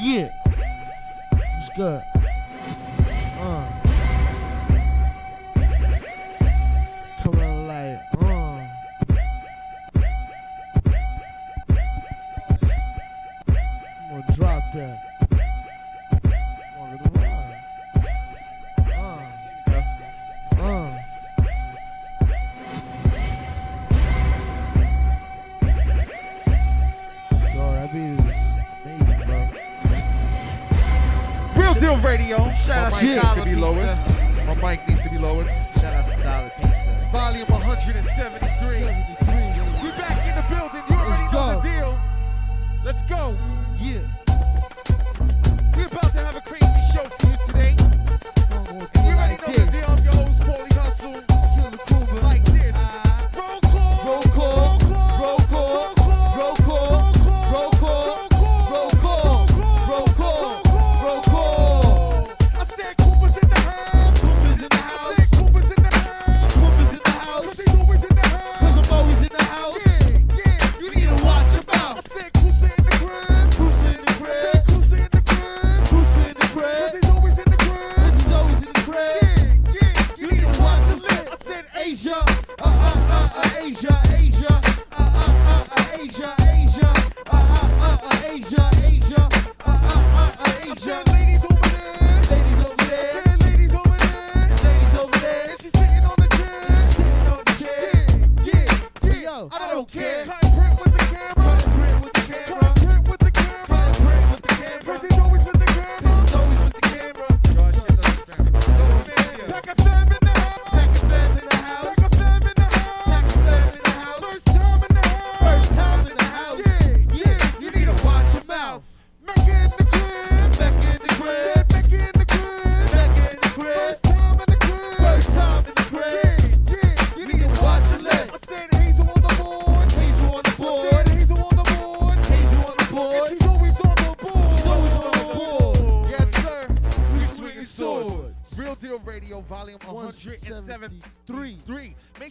Yeah. It's good.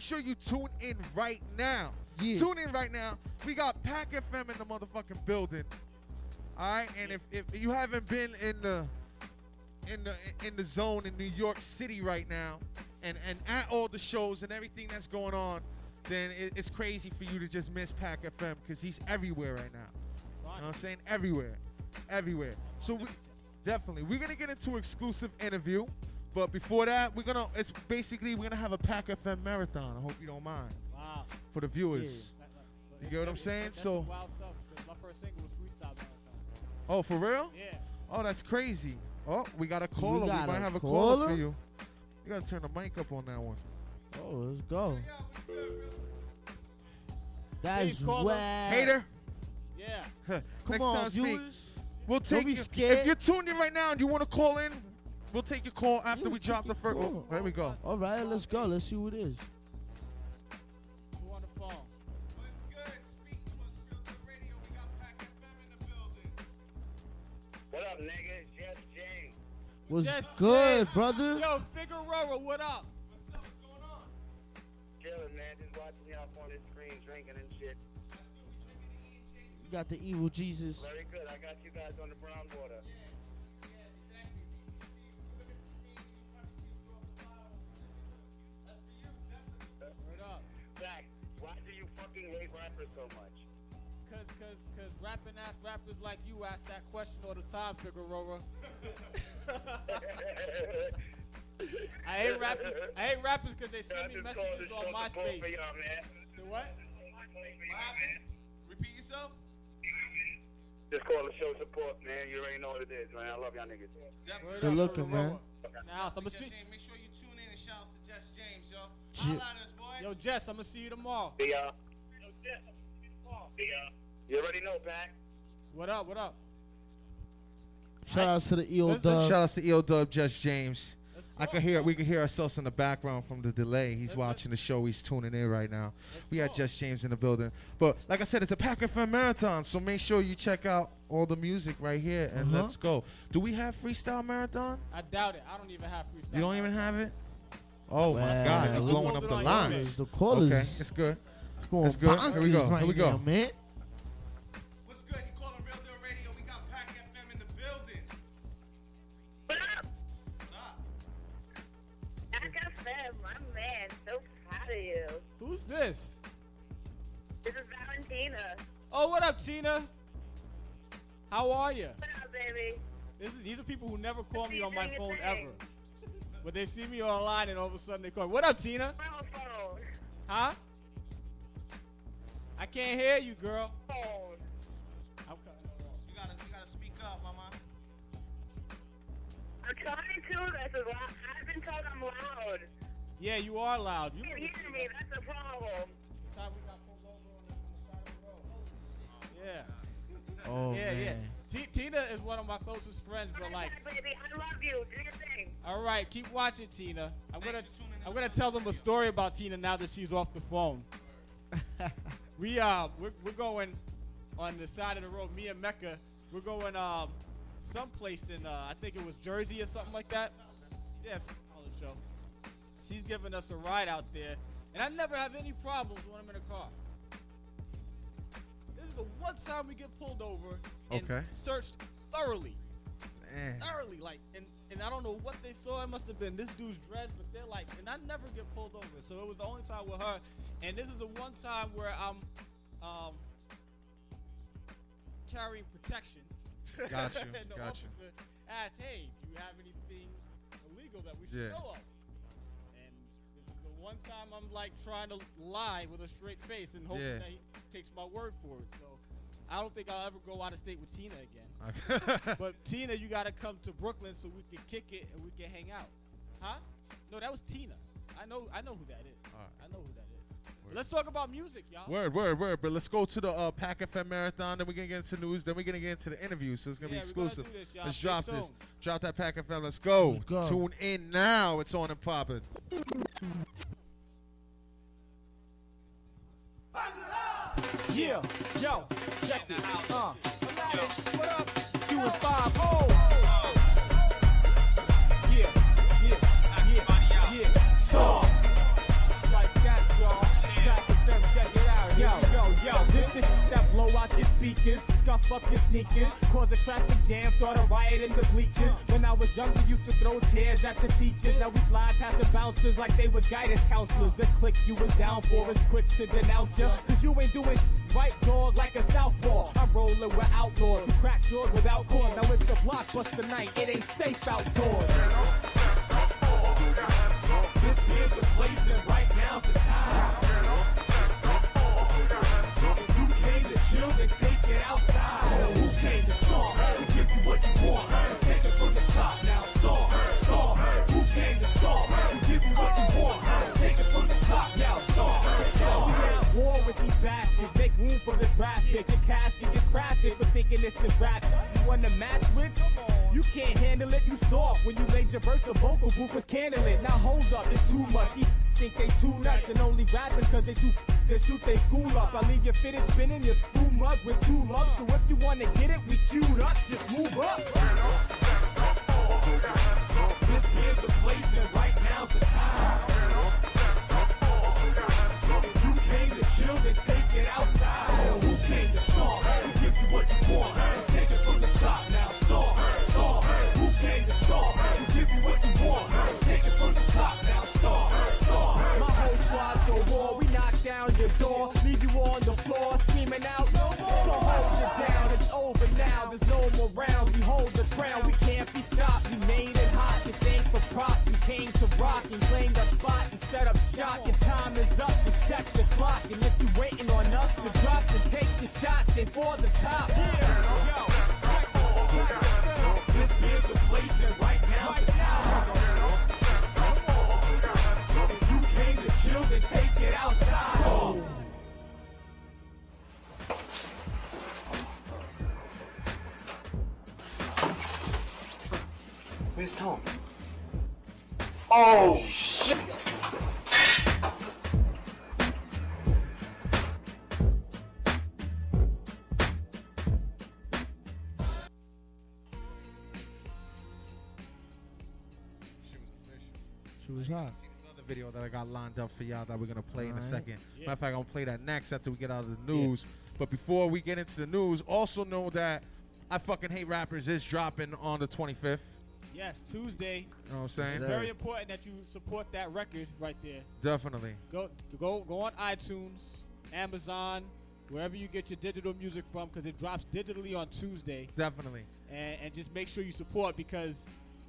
Make sure you tune in right now. Yeah. Tune in right now. We got Pack FM in the motherfucking building. All right, and if, if you haven't been in the in the in the zone in New York City right now, and and at all the shows and everything that's going on, then it, it's crazy for you to just miss Pack FM because he's everywhere right now. You know what I'm saying? Everywhere. Everywhere. So we definitely we're gonna get into an exclusive interview. But before that, we're gonna it's basically we're gonna have a Pack FM marathon. I hope you don't mind Wow. for the viewers. That- that- You get what I'm saying? That's So- some wild stuff. 'cause my first single was freestyle marathon. Oh, for real? Yeah. Oh, that's crazy. Oh, we got a caller. We, got might a have a caller caller? for you. You gotta turn the mic up on that one. Oh, let's go. That's Please call whack. Hater. Yeah. Come Next on, time speak. We'll take be you- scared. If you're tuned in right now and you want to call in, we'll take your call after Yeah, we drop the first. call. Oh, there we go. All right, let's go. Let's see who it is. Who on the phone? What up, nigga? It's Jeff James. What's Yes, good, man. brother? Yo, Figueroa, what up? Chillin', man. Just watching y'all on this screen, drinking and shit. You got the evil Jesus. Very good. I got you guys on the brown water. What rappers so much? Cause, cause, cause rapping ass rappers like you ask that question all the time, Figueroa. I hate rappers. I hate rappers because they I send me messages on show support for MySpace. y'all, man. The what? Repeat yourself. Just call to show support, man. You already know what it is, man. I love y'all niggas. Word Good up, looking, Figueroa. man. Now, I'm gonna see. Make sure you tune in and shout out to Jess James, yo. J- us, boy. Yo, Jess, I'm gonna see you tomorrow. See y'all. See y'all. Already know, Pac. What up? What up? Shout outs to the EO Let's- let's Dub. Shout outs to EO Dub, Judge James. I can hear we can hear ourselves in the background from the delay. He's watching the show. He's tuning in right now. Let's We got. Just James in the building. But like I said, it's a Pack FM marathon, so make sure you check out all the music right here and Uh-huh. let's go. Do we have freestyle marathon? I doubt it. I don't even have freestyle. You don't even have it? Oh my God, you're blowing up the on your lines. page. The callers. Okay, it's good. It's going That's good. Here we go. Here we go. Now, man. What's good? You calling Real Deal Radio? We got Pack FM in the building. What up? What up? Pack FM, my man. So proud of you. Who's this? This is Valentina. Oh, what up, Tina? How are you? What up, baby? Is, these are people who never call me on my phone ever. But they see me online and all of a sudden they call. Me. What up, Tina? Phone. Huh? I can't hear you, girl. Phone. I'm cutting her off. You gotta, you gotta speak up, mama. I'm trying to. That's a loud. I've been told I'm loud. Yeah, you are loud. You You can hear me. That's the problem. time we got pulled over on the, side of the road. Yeah. Oh yeah, man. yeah. T- Tina is one of my closest friends, but like, Okay, baby, I love you. Do your thing. all right, keep watching, Tina. I'm gonna, I'm gonna tell them a story about Tina now that she's off the phone. we uh, we're, we're going on the side of the road. Me and Mecca, we're going um, someplace in uh, I think it was Jersey or something like that. Yes, college show. She's giving us a ride out there, and I never have any problems when I'm in a car. This is the one time we get pulled over and Okay. searched thoroughly Damn. thoroughly, like, and, and I don't know what they saw. It must have been this dude's dreads, but they're like, and I never get pulled over, so it was the only time with her. And this is the one time where I'm um, carrying protection. Got you, and the got you. officer asked, "Hey, do you have anything illegal that we should Yeah. know of?" And this is the one time I'm like trying to lie with a straight face and hoping Yeah. that he takes my word for it. So I don't think I'll ever go out of state with Tina again. But Tina, you gotta come to Brooklyn so we can kick it and we can hang out. Huh? No, that was Tina. I know I know who that is. Alright. I know who that is. Word. Let's talk about music, y'all. Word, word, word. But let's go to the uh, Pack FM marathon. Then we're gonna get into the news. Then we're gonna get into the interview. So it's gonna Yeah, be we're exclusive. do this, let's Stay drop this. Drop that Pack FM. Let's go. Let's go. Tune in now. It's on and popping. Yeah, yo, check it. Uh, scuff up your sneakers, cause a traffic jam, start a riot in the bleachers. When I was younger, used to throw chairs at the teachers. Now we slide past the bouncers like they was guidance counselors. The click you was down for is quick to denounce ya, cause you ain't doing right dog like a southpaw. I'm rolling with outlaws who crack doors without cause. Now it's a blockbuster night, it ain't safe outdoors. This here's the place and right now's the time. If you came to chill, then take it outside. Who came to storm? To give you what you want. Let's take it from the top now. Storm, storm. Who came to storm? To give you what you want. Let's take it from the top now. Storm, storm. We at war with these bastards. Make room for the draft pick. Your casket get crafted for thinking it's the rap. You want to match with? You can't handle it, you soft. When you laid your verse, the vocal booth was candling. Now hold up, it's too much. Think they too nuts and only rapping cause they too they shoot they school up. I leave you fitted spinning your screw mug with two lumps. So if you wanna get it, we queued up. Just move up. This here's the place and right now's the time. You came to chill, then take it outside. Who came to storm? To give you what you want. On the floor, screaming out. No more. So hold it down, it's over now. There's no more rounds. We hold the crown, we can't be stopped. We made it hot. This ain't for prop. We came to rock and claim the spot and set up shot. Your time is up. Check the clock, and if you're waiting on us to drop, then take the shot. Then for the top. Yeah, Where's Tom? Oh shit! She was hot. Another video that I got lined up for y'all that we're gonna play in a Alright. second. Matter of fact, I'm gonna play that next after we get out of the news. But before we get into the news, also know that I fucking hate rappers is dropping on the 25th. Yes, Tuesday. You know what I'm saying? Sir. Very important that you support that record right there. Definitely. Go go go on iTunes, Amazon, wherever you get your digital music from, because it drops digitally on Tuesday. Definitely. And, and just make sure you support because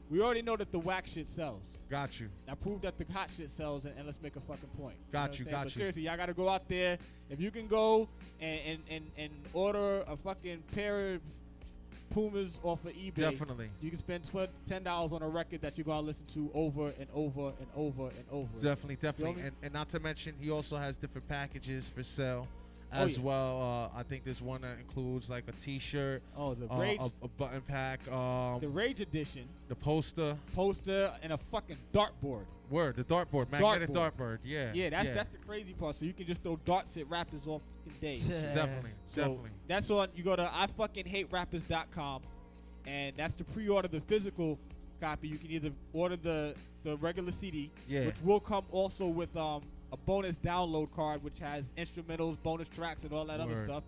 we already know that the whack shit sells. Got you. Now prove that the hot shit sells, and, and let's make a fucking point. Got know what you, I'm got but you. Seriously, y'all gotta go out there. If you can go and and, and, and order a fucking pair of Pumas off of eBay, Definitely. you can spend ten dollars on a record that you're gonna listen to over and over and over and over. Definitely, definitely. me? And, and not to mention, he also has different packages for sale Oh, as yeah. well. Uh, I think there's one that includes like a T-shirt, Oh, the uh, Rage, a, a button pack, um, the Rage edition the poster. poster, and a fucking dartboard. Word, the dartboard, magnetic Dartboard. dartboard. Yeah, Yeah, that's that's the crazy part. So you can just throw darts at rappers off fucking day. definitely, So definitely. that's on. You go to i fucking hate ifuckinghaterappers.com, and that's to pre-order the physical copy. You can either order the the regular CD, Yeah. which will come also with um, a bonus download card, which has instrumentals, bonus tracks, and all that other stuff.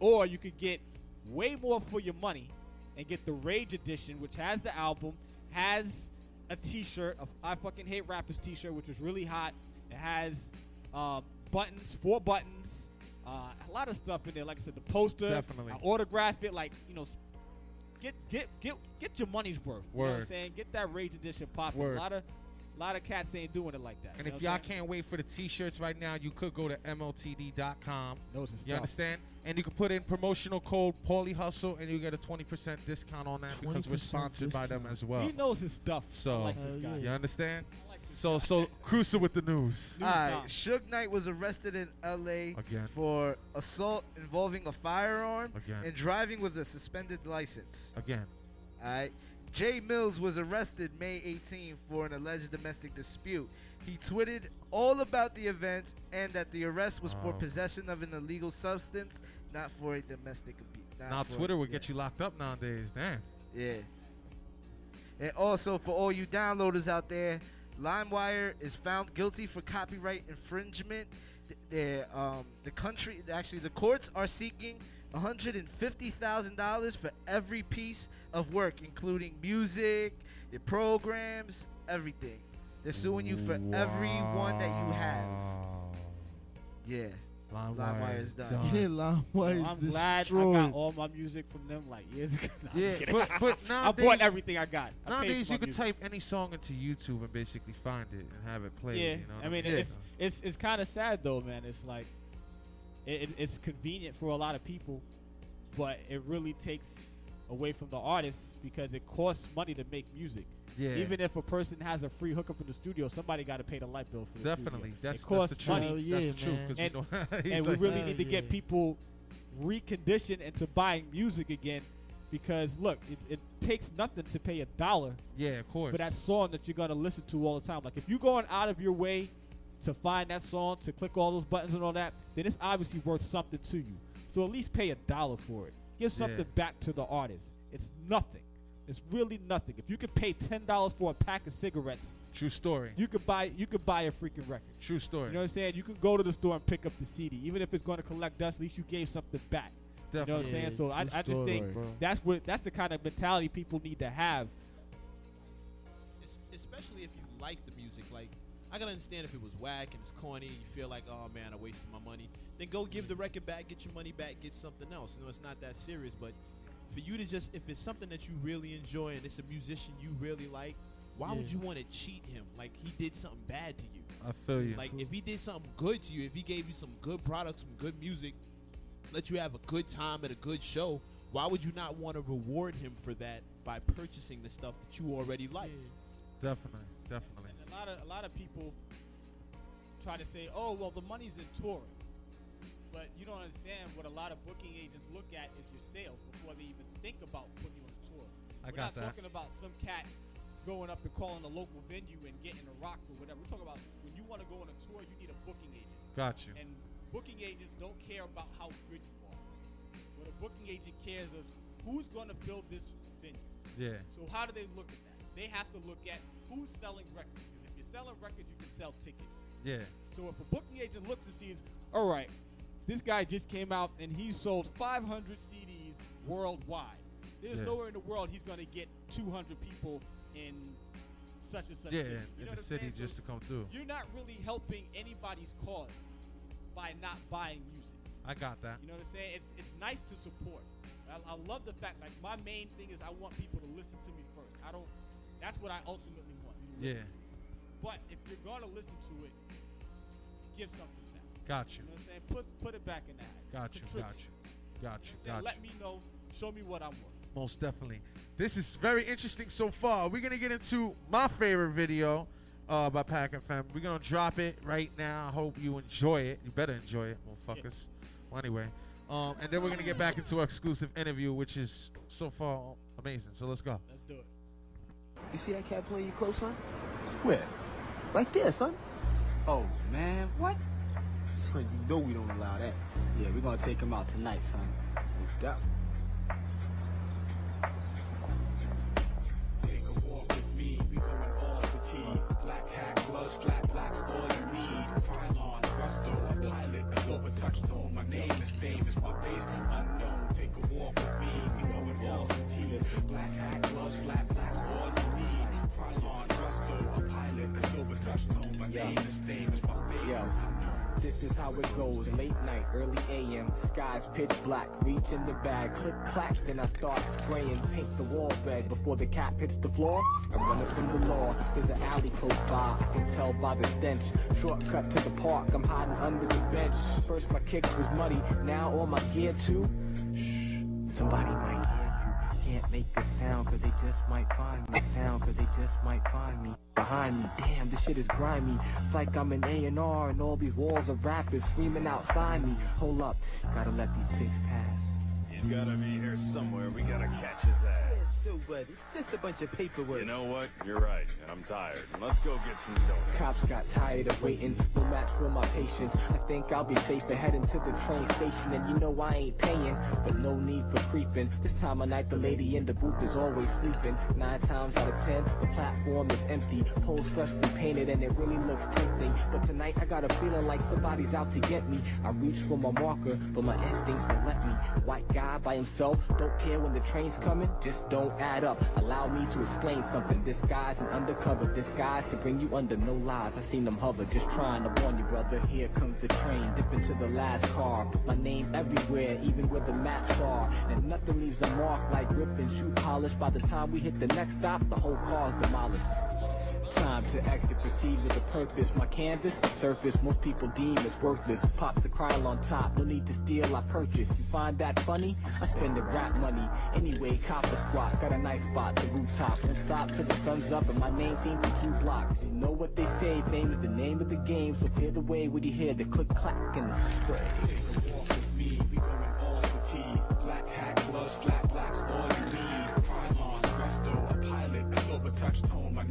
Or you could get way more for your money and get the Rage edition, which has the album, has a T-shirt, a I fucking hate rappers T-shirt, which is really hot. It has um, buttons, four buttons, uh, a lot of stuff in there. Like I said, the poster, Definitely. I autograph it, like you know. Get get get get your money's worth. You know what I'm saying? Get that Rage edition popping. Word. A lot of lot of cats ain't doing it like that. And you know if y'all can't wait for the T-shirts right now, you could go to mltd.com. Those are You stuff. understand? And you can put in promotional code Paulie Hustle, and you get a 20% discount on that because we're 20% sponsored by them as well. He knows his stuff. So- I like this Hell guy. You understand? Like So, so cruising with the news News All right, time. Suge Knight was arrested in L.A. again. for assault involving a firearm Again. and driving with a suspended license. Again. All right. Jay Mills was arrested May 18 for an alleged domestic dispute. He tweeted all about the event and that the arrest was for possession of an illegal substance, not for a domestic abuse. Now Twitter would get you locked up nowadays. Damn. Yeah. And also for all you downloaders out there, LimeWire is found guilty for copyright infringement. Th- um, the country, actually, the courts are seeking $150,000 for every piece of work, including music, your programs, everything. They're suing you for every one that you have. Wow. Yeah. LimeWire LimeWire is is done. done. Yeah, Llama Oh, is I'm glad I destroyed. got all my music from them like years ago. No, I'm Yeah, just kidding. but, but I nowadays, bought everything I got. I nowadays you can music. type any song into YouTube and basically find it and have it played. Yeah, you know what I mean Yeah. it's it's it's kind of sad though, man. It's like it, it, it's convenient for a lot of people, but it really takes away from the artists because it costs money to make music. yeah. Even if a person has a free hookup in the studio, somebody got to pay the light bill for the Definitely, studio. that's, it that's costs the truth. money, Hell that's yeah, the truth. And- we know, he's and we really Hell need to get people reconditioned into buying music again. Because look, it, it takes nothing to pay a dollar yeah, of course. for that song that you're gonna listen to all the time. Like if you're going out of your way to find that song, to click all those buttons and all that, then it's obviously worth something to you. So at least pay a dollar for it. Give something Yeah. back to the artist. It's nothing. It's really nothing. If you could pay ten dollars for a pack of cigarettes, True story. you could buy you could buy a freaking record. True story. You know what I'm saying? You can go to the store and pick up the CD, even if it's going to collect dust. At least you gave something back. Definitely. You know what I'm saying? So I, true I just think bro. that's what that's the kind of mentality people need to have. Especially if you like the music. Like, I can understand if it was whack and it's corny, you feel like, oh man, I wasted my money. Then go give the record back, get your money back, get something else. You know, it's not that serious. But for you to just, if it's something that you really enjoy and it's a musician you really like, why would you want to cheat him? Like he did something bad to you. I feel you. Like if he did something good to you, if he gave you some good products, some good music, let you have a good time at a good show, why would you not want to reward him for that by purchasing the stuff that you already like? definitely, definitely. Lot of a lot of people try to say, "Oh, well, the money's in touring," but you don't understand what a lot of booking agents look at is your sales before they even think about putting you on a tour. I We're got not that. talking about some cat going up and calling a local venue and getting a rock or whatever. We're talking about when you want to go on a tour, you need a booking agent. Got you. And booking agents don't care about how good you are. What a booking agent cares is who's going to build this venue. Yeah. So how do they look at that? They have to look at who's selling records. Because if you're selling records, you can sell tickets. Yeah. So if a booking agent looks and sees, all right, this guy just came out and he sold 500 CDs worldwide. There's Yeah. nowhere in the world he's going to get 200 people in such and such. Yeah, city. in, You in the city? So just to come through. you're not really helping anybody's cause by not buying music. I got that. You know what I'm saying? It's it's nice to support. I, I love the fact like my main thing is I want people to listen to me first. I don't. That's what I ultimately want. Yeah. Listen to. But if you're gonna listen to it, give something back. Got you. You know what I'm saying? Put put it back in the hat. Got you. Contribute. Got you. Got you. You know what Got Let you. me know. Show me what I'm worth. Most definitely. This is very interesting so far. We're gonna get into my favorite video uh, by Pack FM. We're gonna drop it right now. I hope you enjoy it. You better enjoy it, motherfuckers. Well, anyway, um, and then we're gonna get back into our exclusive interview, which is so far amazing. So let's go. Let's do it. You see that cat playing you close, son? Where? Right there, son. Oh, man, what? Son, you know we don't allow that. Yeah, we're gonna take him out tonight, son. No doubt. Take a walk with me, we going all fatigue. Black hat, gloves, flat blacks, all you need. Krylon, Rusto, a pilot, a silver touchstone. My name is famous, my base unknown. Take a walk with me, we going all fatigue. Black hat, gloves, flat blacks, all you need. Krylon, Yeah. is. This is how it goes. Late night, early AM, skies pitch black. Reach in the bag, click clack, then I start spraying. Paint the wall bed before the cat hits the floor. I'm running from the law. There's an alley close by. I can tell by the stench. Shortcut to the park. I'm hiding under the bench. First my kicks was muddy. Now all my gear too. Shh, somebody might. Can't make a sound cause they just might find me. Sound cause they just might find me. Behind me, damn, this shit is grimy. It's like I'm an A&R and all these walls of rappers screaming outside me. Hold up, gotta let these pigs pass. Gotta be here somewhere. We gotta catch his ass. So, it's just a bunch of paperwork. You know what? You're right, and I'm tired. Let's go get some donuts. Cops got tired of waiting, no match for my patience. I think I'll be safer heading to the train station, and you know I ain't paying, but no need for creeping. This time of night, the lady in the booth is always sleeping. Nine times out of ten, the platform is empty. Poles freshly painted, and it really looks tempting. But tonight, I got a feeling like somebody's out to get me. I reach for my marker, but my instincts won't let me. White guy by himself, don't care when the train's coming, just don't add up. Allow me to explain something. Disguise and undercover, disguise to bring you under no lies. I seen them hover, just trying to warn you, brother. Here comes the train, dip into the last car. Put my name everywhere, even where the maps are. And nothing leaves a mark like and shoe polish. By the time we hit the next stop, the whole car's demolished. Time to exit, proceed with a purpose. My canvas, the surface, most people deem as worthless. Pop the Krylon top, no need to steal, I purchase. You find that funny? I spend the rap money. Anyway, copper squat, got a nice spot, the rooftop. Won't stop till the sun's up, and my name seen from two blocks. You know what they say, fame is the name of the game. So clear the way when you hear the click clack and the spray. Take a walk with me, we going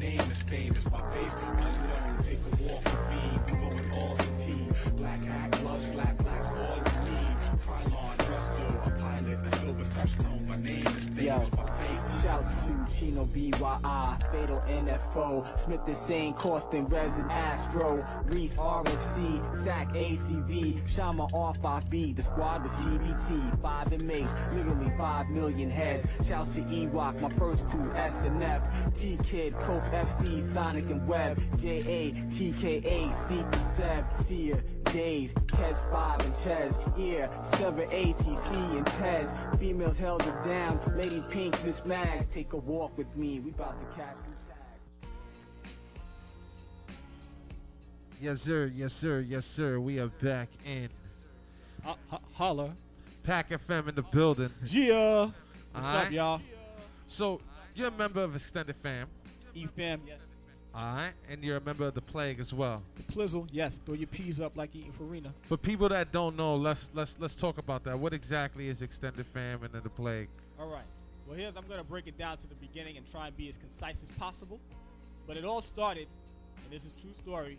name is famous, my face unknown. Take a walk with me, we going all fatigue. Black hat, gloves, flat blacks, all you need. Krylon, Rusto, a pilot, a silver touchstone. My name is Yo, famous, my face shouts Chino BYI, Fatal NFO, Smith the Sane, Corsten, Revs and Astro, Reese RFC, Sack ACV, Shama R5B, the squad was TBT, 5 inmates, literally 5 million heads. Shouts to Ewok, my first crew, SNF, T Kid, Cope FC, Sonic and Web, JA, TKA, Secret Seb, Seer, Days, Catch 5 and Ches, Ear, Sever ATC and Tez, females held it down, Lady Pink, Miss Mags, take a walk with me, we about to catch some tags. Yes, sir. Yes, sir. Yes, sir. We are back in Uh, ho- holla. Pack FM in the building. Yeah. What's Alright. up, y'all? So you're a member of Extended Fam, E-fam, yes. All right, and you're a member of the Plague as well. The Plizzle, yes. Throw your peas up like eating farina. For people that don't know, let's let's let's talk about that. What exactly is Extended famine and the Plague? All right. Well, here's I'm gonna break it down to the beginning and try and be as concise as possible. But it all started, and this is a true story,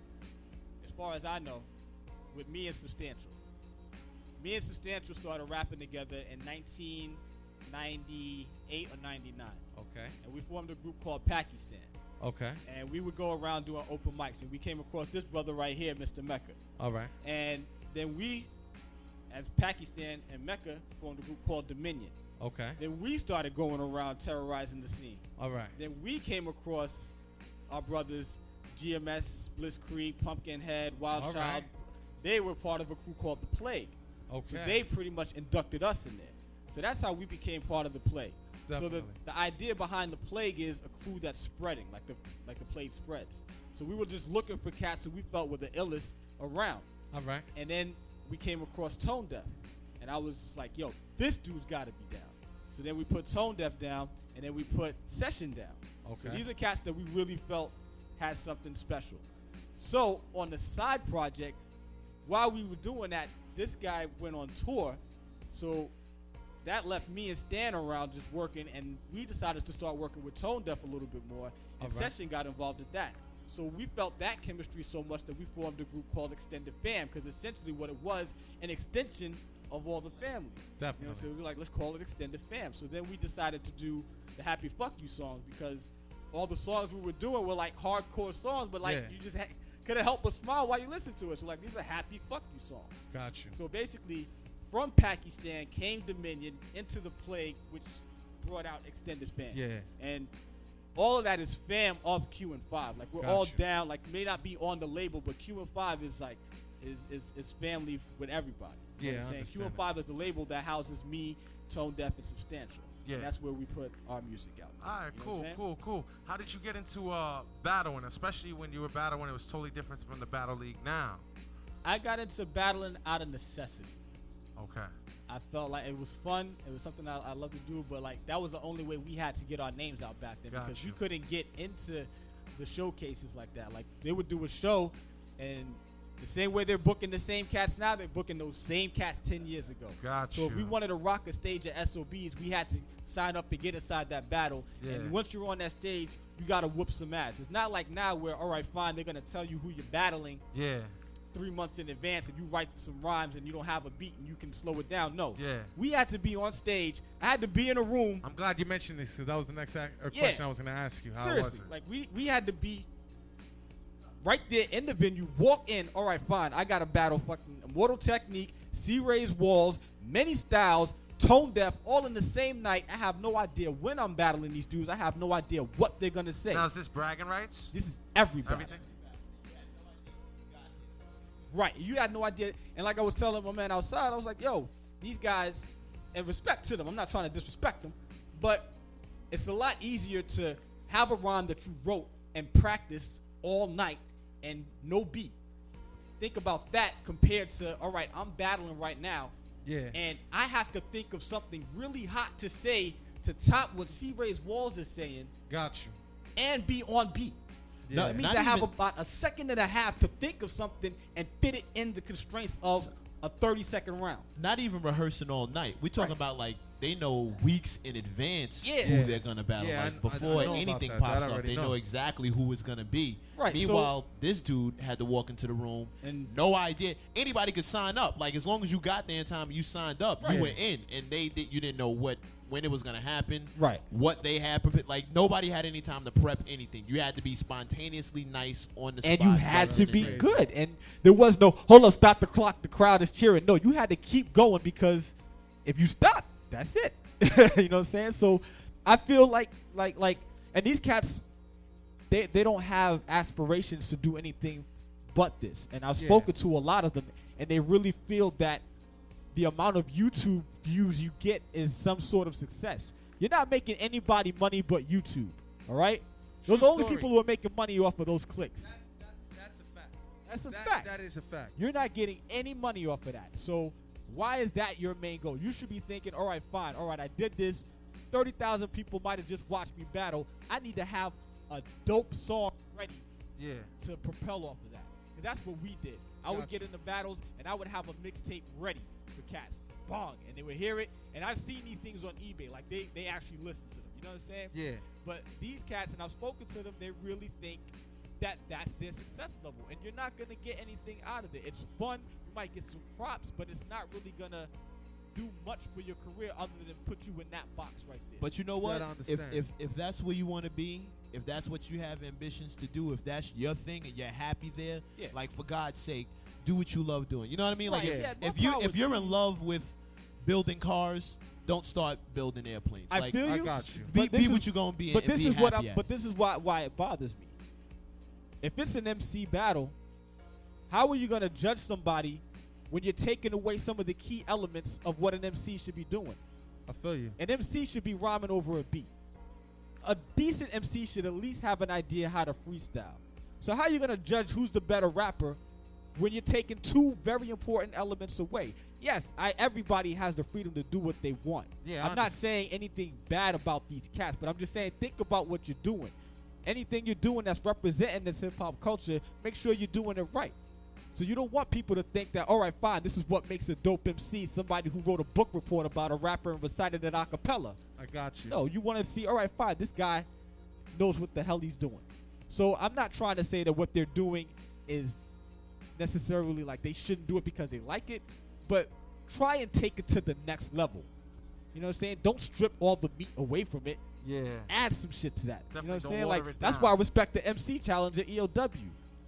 as far as I know, with me and Substantial. Me and Substantial started rapping together in 1998 or 99, Okay. and we formed a group called Pakistan. Okay. And we would go around doing open mics, and we came across this brother right here, Mr. Mecca. All right. And then we, as Pakistan and Mecca, formed a group called Dominion. Okay. Then we started going around terrorizing the scene. All right. Then we came across our brothers, GMS, Bliss Creek, Pumpkinhead, Wild All Child. right. They were part of a crew called the Plague. Okay. So they pretty much inducted us in there. So that's how we became part of the Plague. So the, the idea behind the Plague is a crew that's spreading, like the like the Plague spreads. So we were just looking for cats who we felt were the illest around. All right. And then we came across Tonedeff. And I was like, yo, this dude's got to be down. So then we put Tonedeff down, and then we put Session down. Okay. So these are cats that we really felt had something special. So on the side project, while we were doing that, this guy went on tour. So that left me and Stan around just working, and we decided to start working with Tonedeff a little bit more. And Alright. Session got involved in that. So we felt that chemistry so much that we formed a group called Extended Fam, because essentially what it was, an extension of all the family. You know, Definitely. so we were like, let's call it Extended Fam. So then we decided to do the Happy Fuck You songs because all the songs we were doing were like hardcore songs, but like Yeah. you just ha- couldn't help but smile while you listen to it. So like these are Happy Fuck You songs. Gotcha. So basically, from Pakistan came Dominion into the plague, which brought out Extended Fam. Yeah. And all of that is fam of Q and Five. Like we're all down. Like may not be on the label, but QN5 is like is is, is family with everybody. You know Yeah, what I I'm saying? Q and. Five is the label that houses me, Tonedeff, and Substantial. Yeah. And that's where we put our music out. All right, You know what I'm cool, cool, cool. How did you get into uh, battling, especially when you were battling? It was totally different from the battle league now. I got into battling out of necessity. Okay. I felt like it was fun. It was something I, I love to do, but like that was the only way we had to get our names out back then because we couldn't get into the showcases like that. Like they would do a show, and the same way they're booking the same cats now, they're booking those same cats ten years ago. Gotcha. So if we wanted to rock a stage at SOBs, we had to sign up and get inside that battle. Yeah. And once you're on that stage, you gotta whoop some ass. It's not like now where all right, fine, they're gonna tell you who you're battling Yeah. Three months in advance and you write some rhymes and you don't have a beat and you can slow it down. No. Yeah. We had to be on stage. I had to be in a room. I'm glad you mentioned this because that was the next ac- Yeah. question I was going to ask you. How Seriously. was it? Like we we had to be right there in the venue, walk in, all right, fine, I got a battle fucking Immortal Technique, C-Rayz Walz, many styles, Tonedeff, all in the same night. I have no idea when I'm battling these dudes. I have no idea what they're gonna say. Now is this bragging rights? This is everybody. Everything. Right. You had no idea. And like I was telling my man outside, I was like, yo, these guys, and respect to them, I'm not trying to disrespect them, but it's a lot easier to have a rhyme that you wrote and practice all night and no beat. Think about that compared to, all right, I'm battling right now. Yeah. And I have to think of something really hot to say to top what C-Rayz Walz is saying Got you. and be on beat. Yeah. That means I have even- about a second and a half to think of something and fit it in the constraints of a 30 second round. Not even rehearsing all night. We're talking about like they know weeks in advance Yeah. who Yeah. they're gonna battle. Yeah, I- like I- I before know about anything pops That up, they know. know. exactly who it's gonna be. Right, so- Meanwhile, this dude had to walk into the room And- no idea. Anybody could sign up. Like as long as you got there in time, you signed up. Right. You were in, and they did, you didn't know what when it was gonna happen. Right. What they had prepared. Like nobody had any time to prep anything. You had to be spontaneously nice on the And spot. And you had to be ready. good. And there was no, hold up, stop the clock, the crowd is cheering. No, you had to keep going because if you stop, that's it. you know what I'm saying? So I feel like, like, like, and these cats, they, they don't have aspirations to do anything but this. And I've Yeah. spoken to a lot of them, and they really feel that the amount of YouTube views you get is some sort of success. You're not making anybody money but YouTube. All right? Those are the only story. people who are making money off of those clicks. That's a fact. That's a That- fact. That is a fact. You're not getting any money off of that. So why is that your main goal? You should be thinking, all right, fine, all right, I did this. Thirty thousand people might have just watched me battle. I need to have a dope song ready Yeah. to propel off of that. 'Cause that's what we did. I would Gotcha. get into battles and I would have a mixtape ready for cats. Bong. And they would hear it. And I've seen these things on eBay. Like they, they actually listen to them. You know what I'm saying? Yeah. But these cats, and I've spoken to them, they really think that that's their success level. And you're not going to get anything out of it. It's fun. You might get some props, but it's not really going to do much for your career other than put you in that box right there. But you know what? If if if that's where you want to be, if that's what you have ambitions to do, if that's your thing and you're happy there, Yeah. like for God's sake, do what you love doing. You know what I mean? Like Right, if, yeah, if you if you're you. in love with building cars don't start building airplanes. I like, feel you. Be, but be this what is- you gonna be. But and this be is what I'm. happy at. But this is why why it bothers me. If it's an MC battle, how are you gonna judge somebody when you're taking away some of the key elements of what an MC should be doing? I feel you. An MC should be rhyming over a beat. A decent MC should at least have an idea how to freestyle. So how are you gonna judge who's the better rapper when you're taking two very important elements away? Yes, I everybody has the freedom to do what they want. Yeah, I'm not saying anything bad about these cats, but I'm just saying think about what you're doing. Anything you're doing that's representing this hip hop culture, make sure you're doing it right. So you don't want people to think that, all right, fine, this is what makes a dope MC, somebody who wrote a book report about a rapper and recited it a cappella. I got you. No, you want to see, all right, fine, this guy knows what the hell he's doing. So I'm not trying to say that what they're doing is necessarily like they shouldn't do it because they like it, but try and take it to the next level. You know what I'm saying? Don't strip all the meat away from it. Yeah. Add some shit to that. you know what I'm saying? Like that's why I respect the MC challenge at EOW.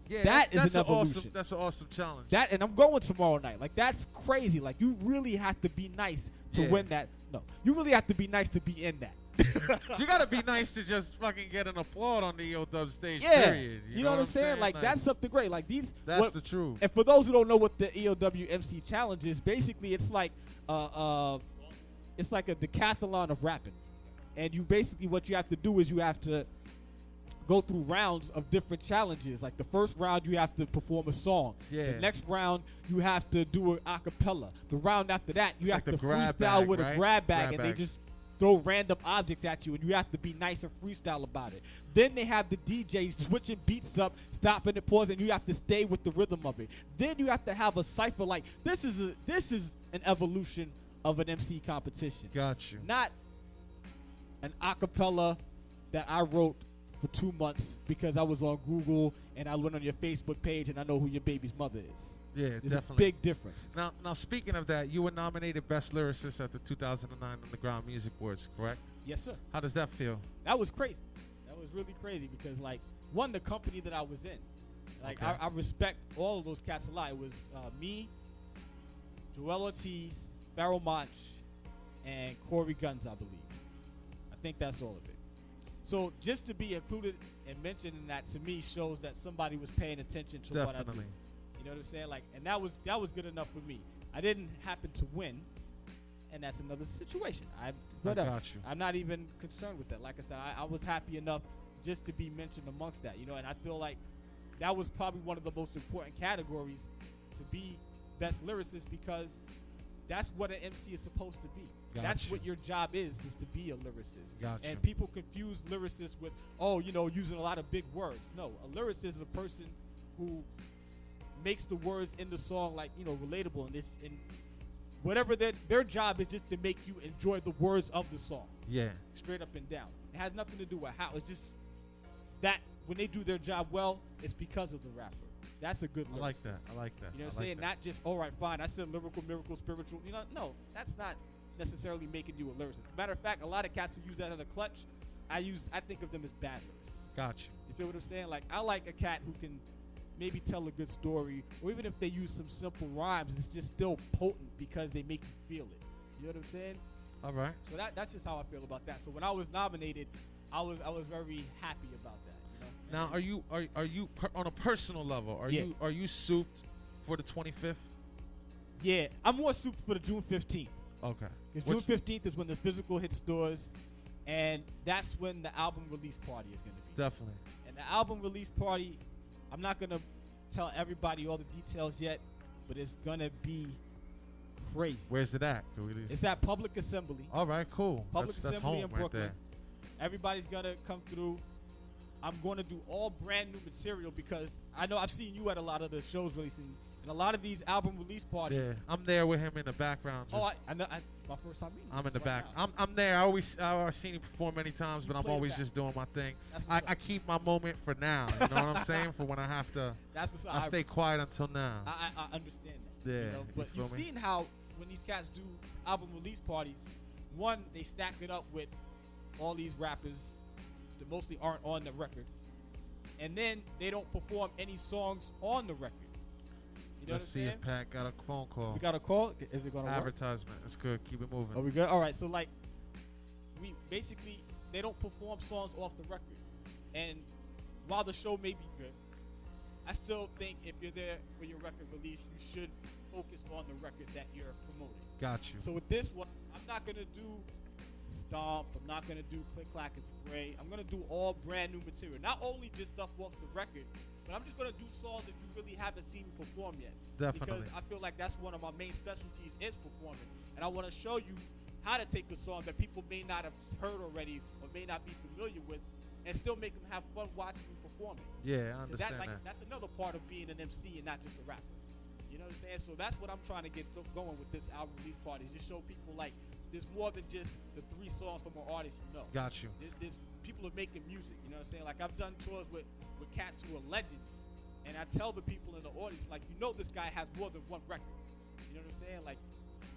Yeah, that is that's an an evolution. awesome. That's an awesome challenge. That and I'm going tomorrow night. Like that's crazy. Like you really have to be nice to Yeah. win that. No, you really have to be nice to be in that. you gotta be nice to just fucking get an applaud on the EOW stage. Yeah, Period. you, know, what I'm saying? Like Like, that's something great. Like these. That's what- the truth. And for those who don't know what the EOW MC challenge is, basically it's like uh, uh it's like a decathlon of rapping, and you basically what you have to do is you have to go through rounds of different challenges. Like the first round, you have to perform a song. Yeah. The next round, you have to do an acapella. The round after that, you It's have like to freestyle bag, with right? a grab bag, Grab and they just throw random objects at you, and you have to be nice and freestyle about it. Then they have the DJ switching beats up, stopping it, pausing. and You have to stay with the rhythm of it. Then you have to have a cipher. Like this is a this is an evolution of an MC competition. Got you. Not an acapella that I wrote for two months because I was on Google and I went on your Facebook page and I know who your baby's mother is. Yeah, There's definitely. a big difference. Now, now speaking of that, you were nominated Best Lyricist at the 2009 Underground Music Awards, correct? Yes, sir. How does that feel? That was crazy. That was really crazy because, like, one, the company that I was in, like, Okay. I, I respect all of those cats a lot. It was uh, me, Joel Ortiz, Pharoahe Monch, and Corey Gunz, I believe. I think that's all of it. So just to be included and mentioned in that to me shows that somebody was paying attention to what I do. You know what I'm saying? Like, and that was that was good enough for me. I didn't happen to win, and that's another situation. I whatever. got you. I'm not even concerned with that. Like I said, I, I was happy enough just to be mentioned amongst that. You know, and I feel like that was probably one of the most important categories to be best lyricist because that's what an MC is supposed to be. That's what your job is, is to be a lyricist. Gotcha. And people confuse lyricists with, oh, you know, using a lot of big words. No, a lyricist is a person who makes the words in the song like you know relatable and this and whatever their their job is just to make you enjoy the words of the song Yeah. straight up and down it has nothing to do with how it's just that when they do their job well it's because of the rapper that's a good Lyricist. I like that. I like that. you know what i'm like saying that. not just all right fine i said lyrical miracle spiritual you know no that's not necessarily making you a lyricist matter of fact a lot of cats who use that as a clutch i use i think of them as bad lyricists Got you. you feel what I'm saying? Like I like a cat who can maybe tell a good story, or even if they use some simple rhymes, it's just still potent because they make you feel it. You know what I'm saying? All right. So that that's just how I feel about that. So when I was nominated, I was I was very happy about that. You know? Now, are you are are you per, on a personal level? Are Yeah. you are you souped for the 25th? Yeah, I'm more souped for the June 15th. Okay. Because June 15th is when the physical hits stores, and that's when the album release party is going to be. Definitely. And the album release party, I'm not gonna tell everybody all the details yet, but it's gonna be crazy. Where's it at? Can we leave? It's at Public Assembly. All right, cool. Public that's, that's Assembly home in Brooklyn. Right Everybody's gonna come through. I'm gonna do all brand new material because I know I've seen you at a lot of the shows releasing, and a lot of these album release parties. Yeah, I'm there with him in the background. Oh, I, I know. I, my first time meeting. I'm in the right back. now. I'm, I'm there. I always I've seen him perform many times, but I'm always just doing my thing. I. I keep my moment for now. You know what I'm saying? For when I have to. That's what's. I stay quiet until now. I, I, understand that. Yeah, You know? But you've me? seen how when these cats do album release parties, one they stack it up with all these rappers that mostly aren't on the record, and then they don't perform any songs on the record. You Let's see if Pat got a phone call. We got a call. Is it gonna work? Advertisement. It's good. Keep it moving. Are we good? All right. So like, we basically they don't perform songs off the record, and while the show may be good, I still think if you're there for your record release, you should focus on the record that you're promoting. Got you. So with this one, I'm not gonna do stomp. I'm not gonna do click clack and spray. I'm gonna do all brand new material. Not only just stuff off the record, but I'm just gonna do songs that you really haven't seen me perform yet. Definitely. Because I feel like that's one of my main specialties is performing, and I want to show you how to take a song that people may not have heard already or may not be familiar with, and still make them have fun watching you performing. Yeah, I understand that, like, that. That's another part of being an MC and not just a rapper. You know what I'm saying? So that's what I'm trying to get go- going with this album release party. Is just show people like there's more than just the three songs from an artist you know. Got you. There's, there's people are making music. You know what I'm saying? Like I've done tours with with cats who are legends, and I tell the people in the audience like, you know, this guy has more than one record. You know what I'm saying? Like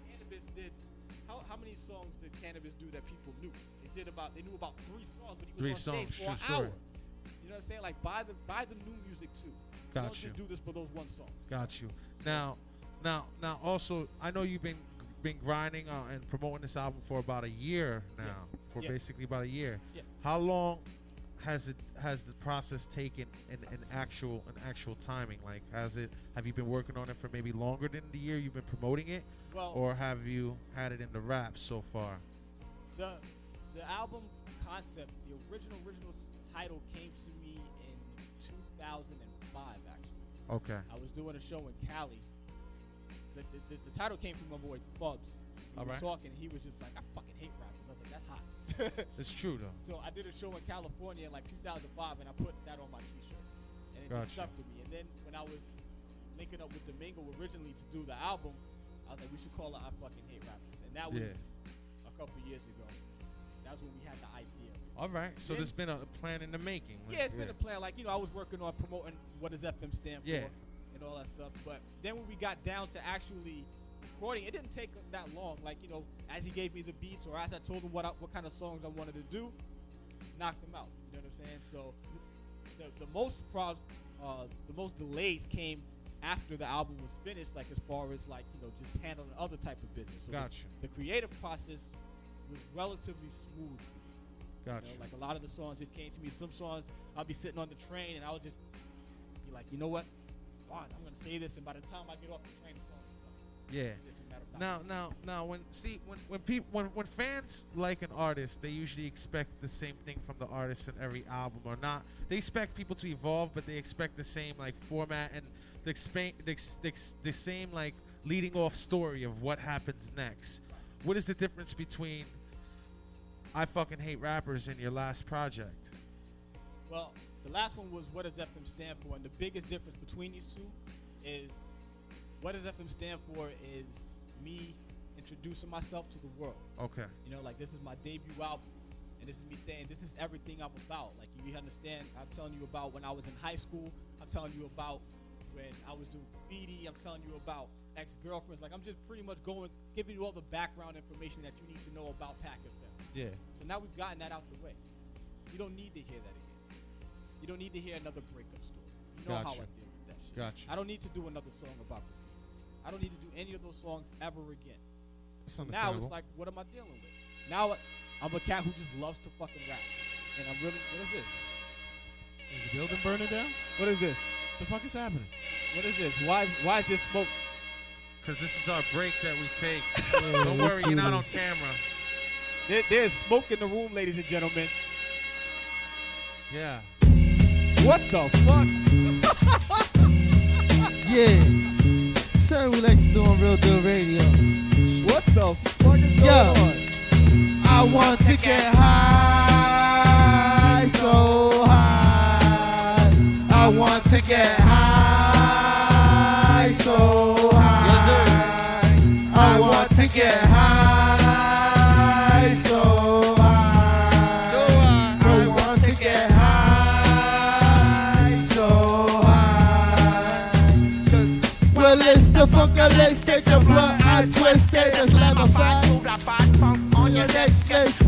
Canibus did. How, how many songs did Canibus do that people knew? They did about they knew about three songs, but he was Three on stage songs, for an sure, sure. hour. You know what I'm saying? Like buy the buy the new music too. Got Don't you. just do this for those one song. Got you. Now, now, now. Also, I know you've been been grinding uh, and promoting this album for about a year now. Yeah. For Yeah. basically about a year. Yeah. How long has it has the process taken in, in actual in actual timing? Like, has it? Have you been working on it for maybe longer than the year you've been promoting it, Well- or have you had it in the wraps so far? The the album concept, the original original title came to me in 2005 actually. Okay. I was doing a show in Cali. The, the, the, the title came from my boy Bubs. We All were right. talking, he was just like, I fucking hate rappers. I was like, that's hot. It's true though. So I did a show in California in like 2005, and I put that on my T-shirt, and it Gotcha. just stuck with me. And then when I was linking up with Domingo originally to do the album, I was like, we should call it "I Fucking Hate Rappers," and that was Yeah. a couple years ago. That's when we had the idea. All right. So Then- there's been a plan in the making. Yeah, it's been a plan. Like you know, I was working on promoting what does FM stand Yeah. for and all that stuff. But then when we got down to actually recording, it didn't take that long. Like you know, as he gave me the beats or as I told him what I, what kind of songs I wanted to do, knocked them out. You know what I'm saying? So the, the most pro, uh, the most delays came after the album was finished. Like as far as like you know, just handling other type of business. So the- Gotcha. the creative process was relatively smooth. Gotcha. You know, like a lot of the songs just came to me. Some songs I'll be sitting on the train and I'll just be like, you know what? Fine, I'm gonna say this, and by the time I get off the train, the song is. Yeah. It's just a matter of Now, now, now, when see when when people when when fans like an artist, they usually expect the same thing from the artist in every album, or not. They expect people to evolve, but they expect the same like format and the expa- the, the, the same like leading off story of what happens next. What is the difference between I fucking hate rappers and your last project? Well, the last one was what does FM stand for, and the biggest difference between these two is what does FM stand for is me introducing myself to the world. Okay. You know, like this is my debut album, and this is me saying this is everything I'm about. Like you understand, I'm telling you about when I was in high school. I'm telling you about when I was doing graffiti. I'm telling you about ex-girlfriends. Like I'm just pretty much going, giving you all the background information that you need to know about Pack FM. Yeah. So now we've gotten that out the way. You don't need to hear that again. You don't need to hear another breakup story. You know how I Gotcha. deal with that shit. Gotcha. I don't need to do another song about graffiti. I don't need to do any of those songs ever again. Now it's like, what am I dealing with? Now I'm a cat who just loves to fucking rap, and I'm really. What is this? Is the building burning down? What is this? The fuck is happening? What is this? Why? Why is this smoke? Because this is our break that we take. Yeah, Don't worry, see you're not on camera. There, there's smoke in the room, ladies and gentlemen. Yeah. What the fuck? Yeah. Something we like to do on Real Deal Radio. What the fuck is going Yo. on? I want to get high, it, and slam a fat on your necklace.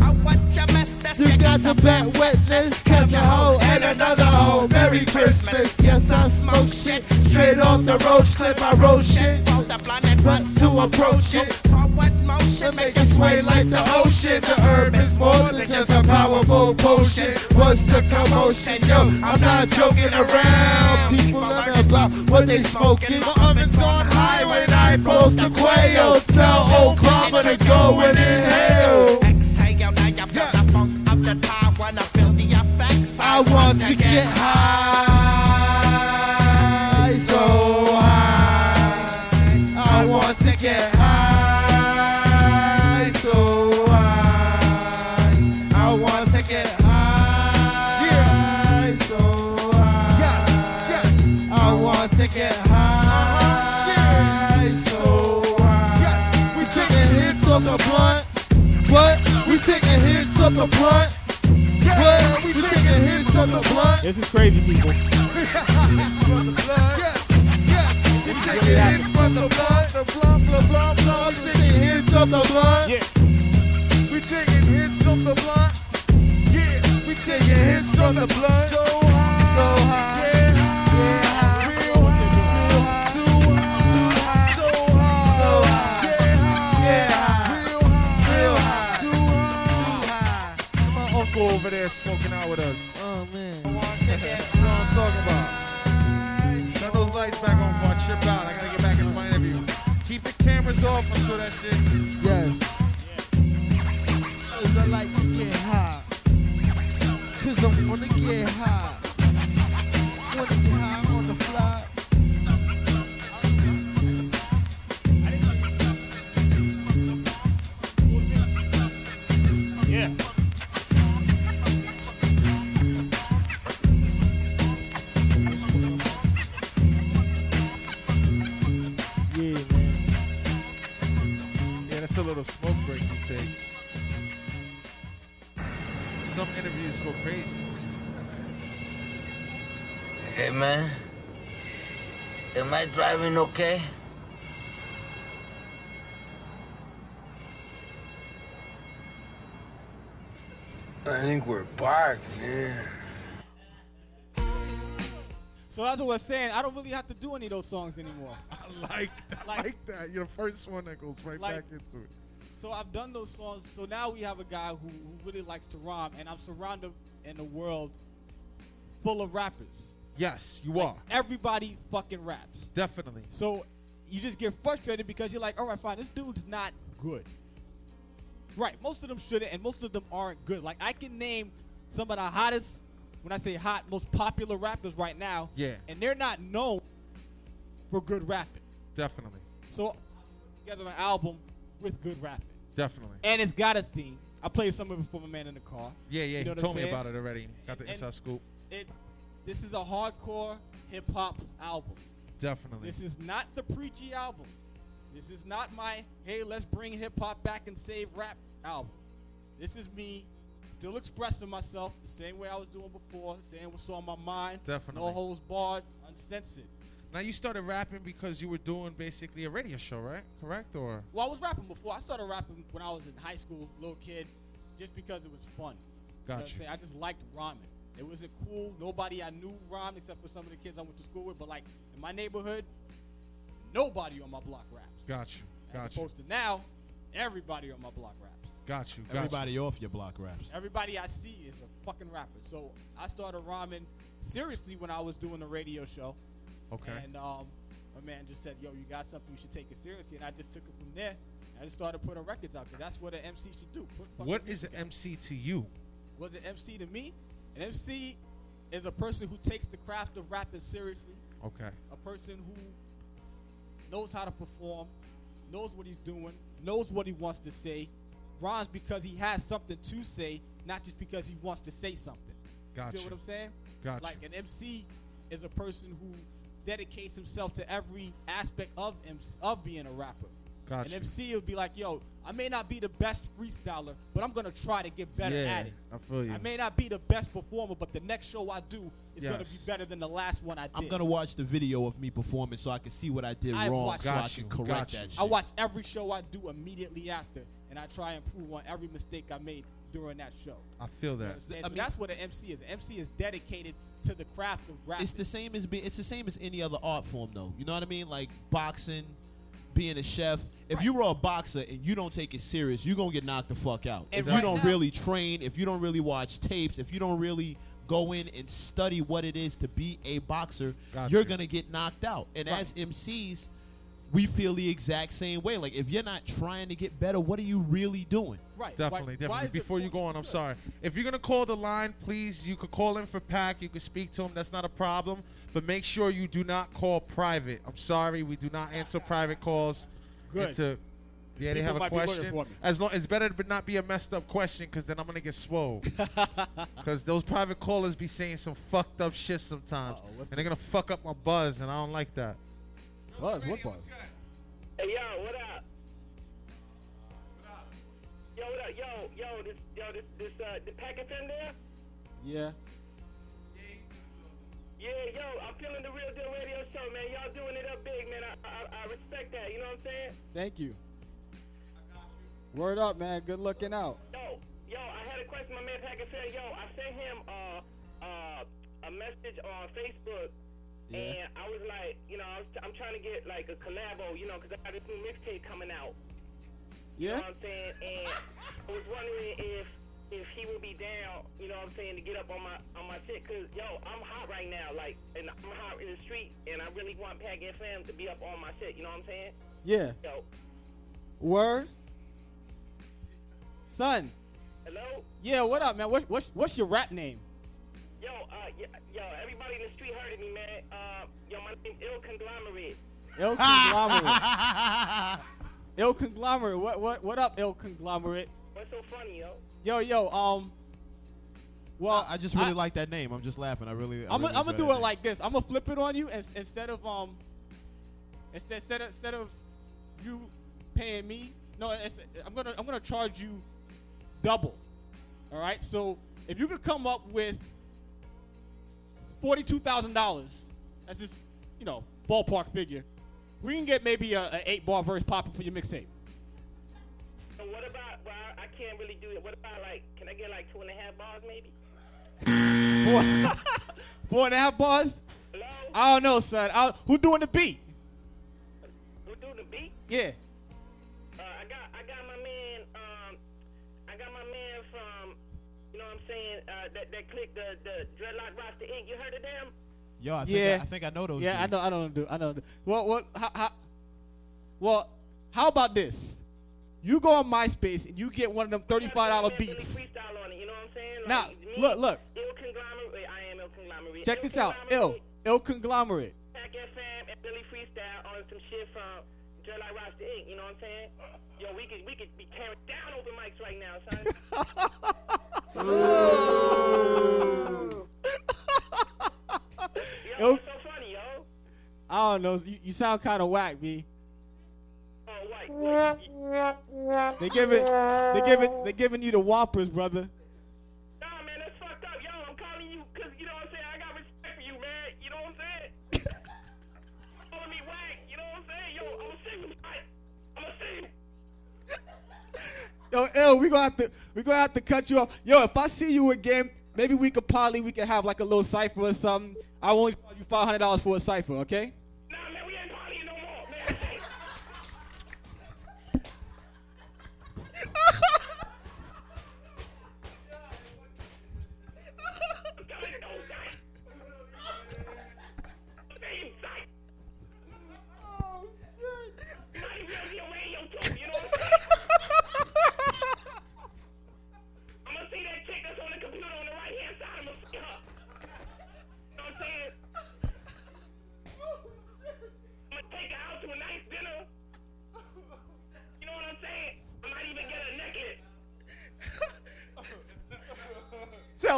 You got the bet witness, catch a hoe and another hoe. Merry Christmas, yes I smoke shit Straight off the roach clip, I wrote shit. The blinded Runs to approach it. forward motion, make it sway like the ocean. The herb is more than just a powerful potion. What's the commotion? Yo, I'm not joking around. People learn about what they smoking. My oven's on high post a quail. Tell old karma to go and inhale. Exhale, now you feel the funk of the time when I feel the effects. I want to get high, taking hits on the blunt. What? We taking hits on the blunt. This is crazy, people. Yes, yes. We taking hits from the blunt, the blunt, the blunt, blunt. We taking hits from the blunt. Yeah. We taking hits from the blunt. Yeah. We taking hits from the blunt. So over there smoking out with us. Oh man. You know what I'm talking about? Turn those lights back on before I trip out. I gotta get back into my interview. Keep the cameras off until that shit. Yes. Cause I like to get high. Cause I wanna get high. Wanna get high on the fly. Man, am I driving okay? I think we're parked, man. So that's what we're saying. I don't really have to do any of those songs anymore. I like that. I like that. You're the first one that goes right Like- back into it. So I've done those songs. So now we have a guy who, who really likes to rhyme, and I'm surrounded in a world full of rappers. Yes, you Like, are. Everybody fucking raps. Definitely. So you just get frustrated because you're like, all right, fine, this dude's not good. Right, most of them shouldn't, and most of them aren't good. Like I can name some of the hottest, when I say hot, most popular rappers right now. Yeah. And they're not known for good rapping. Definitely. So together an album with good rapping. Definitely. And it's got a theme. I played some of it for my man in the car. Yeah, yeah. You know he told me about it already. Got the inside scoop. It, this is a hardcore hip hop album. Definitely. This is not the preachy album. This is not my hey, let's bring hip hop back and save rap album. This is me still expressing myself the same way I was doing before, saying what's on my mind. Definitely. No holds barred, uncensored. Now you started rapping because you were doing basically a radio show, right? Correct or? Well, I was rapping before. I started rapping when I was in high school, little kid, just because it was fun. You know what I'm Gotcha. saying? I just liked rhyming. It wasn't cool. Nobody I knew rhymed except for some of the kids I went to school with. But like in my neighborhood, nobody on my block raps. Got you. As Got you. opposed to now, everybody on my block raps. Got you. Got Everybody off your block raps. Everybody I see is a fucking rapper. So I started rhyming seriously when I was doing the radio show. Okay. And um, my man just said, "Yo, you got something? You should take it seriously." And I just took it from there. I just started putting records out because that's what an MC should do. Put What is an out. MC to you? Was an MC to me? An MC is a person who takes the craft of rapping seriously. Okay. A person who knows how to perform, knows what he's doing, knows what he wants to say, rhymes because he has something to say, not just because he wants to say something. Gotcha. You feel what I'm saying? Gotcha. Like an MC is a person who dedicates himself to every aspect of of being a rapper. Gotcha. An MC will be like, yo, I may not be the best freestyler, but I'm gonna try to get better Yeah, at it. I feel you. I may not be the best performer, but the next show I do is gonna be better than the last one I did. I'm gonna watch the video of me performing so I can see what I did I wrong, watch- so I can you, correct that shit. I watch every show I do immediately after, and I try and improve on every mistake I made during that show. I feel You that. understand? I So mean- that's what an MC is. An MC is dedicated to the craft of rap. It's the same as be, it's the same as any other art form though. You know what I mean? Like boxing, being a chef. If you were a boxer and you don't take it serious, you're gonna get knocked the fuck out. If you don't really train, if you don't really watch tapes, if you don't really go in and study what it is to be a boxer, Got you're you. gonna get knocked out. And as MCs, we feel the exact same way. Like if you're not trying to get better, what are you really doing? right. Definitely, Why- why definitely. is it- Before you go on, I'm sorry. If you're gonna call the line, please, you could call in for Pack. You could speak to him. That's not a problem. But make sure you do not call private. I'm sorry, we do not answer private calls. Good. Into, yeah, they People have a might be looking question. for me. As long, it's better to not be a messed up question, because then I'm gonna get swole. Because those private callers be saying some fucked up shit sometimes, Uh-oh, and they're gonna fuck up my buzz, and I don't like that. Buzz, what buzz? Hey, yo, what up? Yo, what up? Yo, yo, this, yo, this, this, uh, the packet in there? Yeah. Yeah, yo, I'm feeling the real deal radio show, man. Y'all doing it up big, man. I, I, I respect that. You know what I'm saying? Thank you. Word up, man. Good looking out. Yo, yo, I had a question. My man Packet said, yo, I sent him uh, uh, a message on Facebook, Yeah. and I was like, you know, I was, I'm trying to get like a collabo, you know, because I got this new mixtape coming out. You Yeah. know what I'm saying? And I was wondering if if he would be down, you know what I'm saying, to get up on my on my shit. Cause yo, I'm hot right now, like, and I'm hot in the street, and I really want Pack FM to be up on my shit. You know what I'm saying? Yeah. Yo, Word. Son. hello. Yeah. What up, man? What, what's what's your rap name? Yo, uh, yo, yo, everybody in the street heard of me, man. Uh, yo, my name Ill Conglomerate. Ill conglomerate. Ill conglomerate. What what what up, ill conglomerate? What's so funny, yo? Yo yo um. Well, I, I just really like that name. I'm just laughing. I really. I I'm really gonna do it name. like this. I'm gonna flip it on you and, instead of um. Instead instead of, instead of you paying me, no, it's, I'm gonna I'm gonna charge you double. All right. So if you could come up with forty-two thousand dollars, that's just you know ballpark figure. We can get maybe a, a eight bar verse popping for your mixtape. So what about? Well, I, I can't really do it. What about like? Can I get like two and a half bars, maybe? Four, four and a half bars. Hello. I don't know, son. I, who doing the beat? Who doing the beat? Yeah. Uh, that that click the the dreadlock roster Inc. You heard of them? Yo, I think yeah. I, I think I know those. Yeah, I know. I don't do. I don't do. Well, what? How, how, well, how about this? You go on MySpace and you get one of them thirty-five dollar beats. freestyle on it. You know what I'm saying? Like, Now, me, look, look. Ill conglomerate. I am ill conglomerate. Check Ill this out. Ill, ill conglomerate. Pack FM and Billy Freestyle on some shit from Dreadlock Roster Inc. You know what I'm saying? Yo, we could we could be tearing down open mics right now, son. yo, so funny, yo? I don't know. You, you sound kind of whack, B. Oh. They give it. They give it. They giving you the whoppers, brother. Yo, ill. We gonna have to. We gonna have to cut you off. Yo, if I see you again, maybe we could probably we could have like a little cipher or something. I only charge you five hundred dollars for a cipher, okay?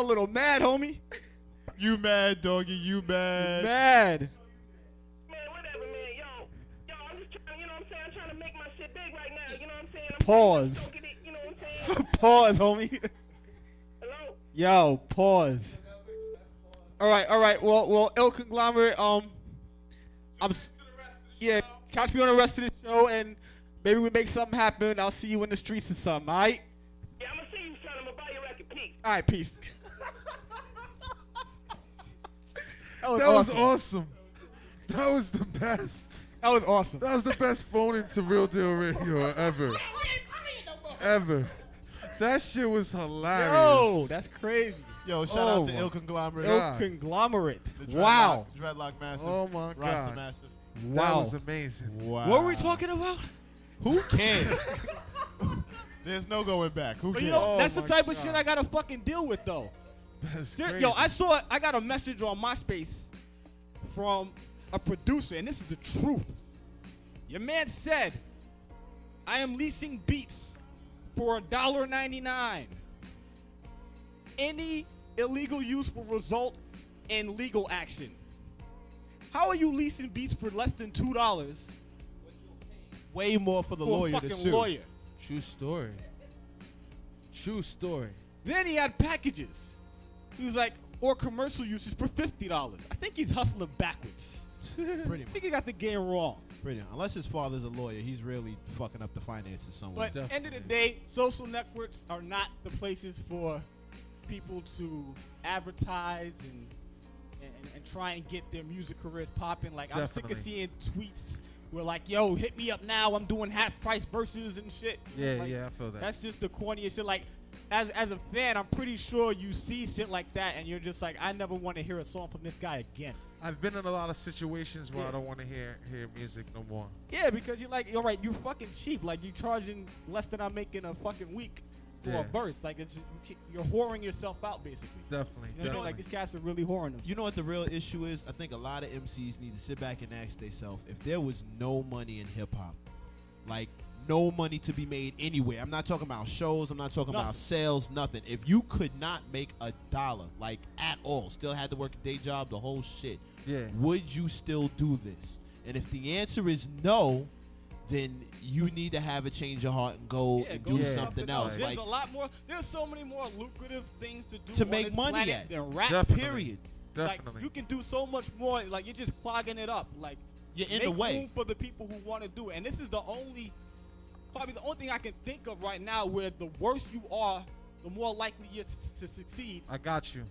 Little mad, homie. You mad, doggy? You mad? Mad. Man, whatever, man. Yo, yo, I'm just trying. You know what I'm saying? I'm trying to make my shit big right now. You know what I'm saying? I'm Pause. it, You know what I'm saying? pause, homie. Hello. Yo, pause. All right, all right. Well, well, ill conglomerate. Um, I'm. s- Yeah, catch me on the rest of the show, and maybe we make something happen. I'll see you in the streets or something. All right. Yeah, I'm gonna see you, son. I'm gonna buy you Peace. All right, peace. That was was, awesome. awesome. That was the best. That was awesome. That was the best phone into Real Deal Radio ever. ever. That shit was hilarious. Yo, that's crazy. Yo, shout Oh out to my Ill Conglomerate. Ill Conglomerate. The dreadlock- Wow. Dreadlock Master. Oh my Rasta God. Master. That was amazing. Wow. What were we talking about? Who cares? There's no going back. Who But cares? you know, Oh that's the my type of shit I gotta fucking deal with though. That's crazy. Yo, I saw I got a message on MySpace from a producer, and this is the truth. Your man said, I am leasing beats for $1.99. Any illegal use will result in legal action. How are you leasing beats for less than two dollars Way more for the for a lawyer fucking to sue. lawyer? True story. True story. Then he had packages. He was like, or commercial usage for fifty dollars. I think he's hustling backwards. Pretty I think he got the game wrong. Pretty much. Unless his father's a lawyer, he's really fucking up the finances somewhere. But end of the day, social networks are not the places for people to advertise and and, and try and get their music careers popping. Like I'm sick of seeing tweets where like, "Yo, hit me up now. I'm doing half price verses and shit." Yeah, Like, yeah, I feel that. That's just the corniest shit. Like, as as a fan, I'm pretty sure you see shit like that, and you're just like, I never want to hear a song from this guy again. I've been in a lot of situations where Yeah. I don't want to hear hear music no more. Yeah, because you're like, all right, you're fucking cheap. Like you're charging less than I'm making a fucking week for Yeah. a burst. Like it's you ca- you're whoring yourself out basically. Definitely. You know what Like these cats are really whoring them. You know what the real issue is? I think a lot of MCs need to sit back and ask themselves if there was no money in hip hop, like no money to be made anywhere. I'm not talking about shows. I'm not talking about sales. Nothing. If you could not make a dollar, like at all, still had to work a day job, the whole shit. Yeah. Would you still do this? And if the answer is no, then you need to have a change of heart and go Yeah, and go do do something else. There's Like a lot more. There's so many more lucrative things to do To on make this money planet at. than rap. Definitely. period. Like you can do so much more. Like you're just clogging it up. Like You're in make the way. room for the people who want to do it. And this is the only, probably the only thing I can think of right now where the worse you are, the more likely you're to, to succeed. I got you.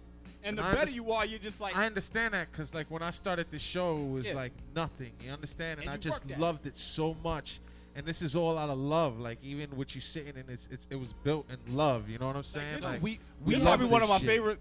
And the I better you are, you're just like. I understand that because like when I started the show, it was Yeah. like nothing. You understand? And, And I just worked it. loved it so much. And this is all out of love. Like even what you're sitting in, it's, it's it was built in love. You know what I'm saying? this Like, is- we we we love probably one of my this shit. favorite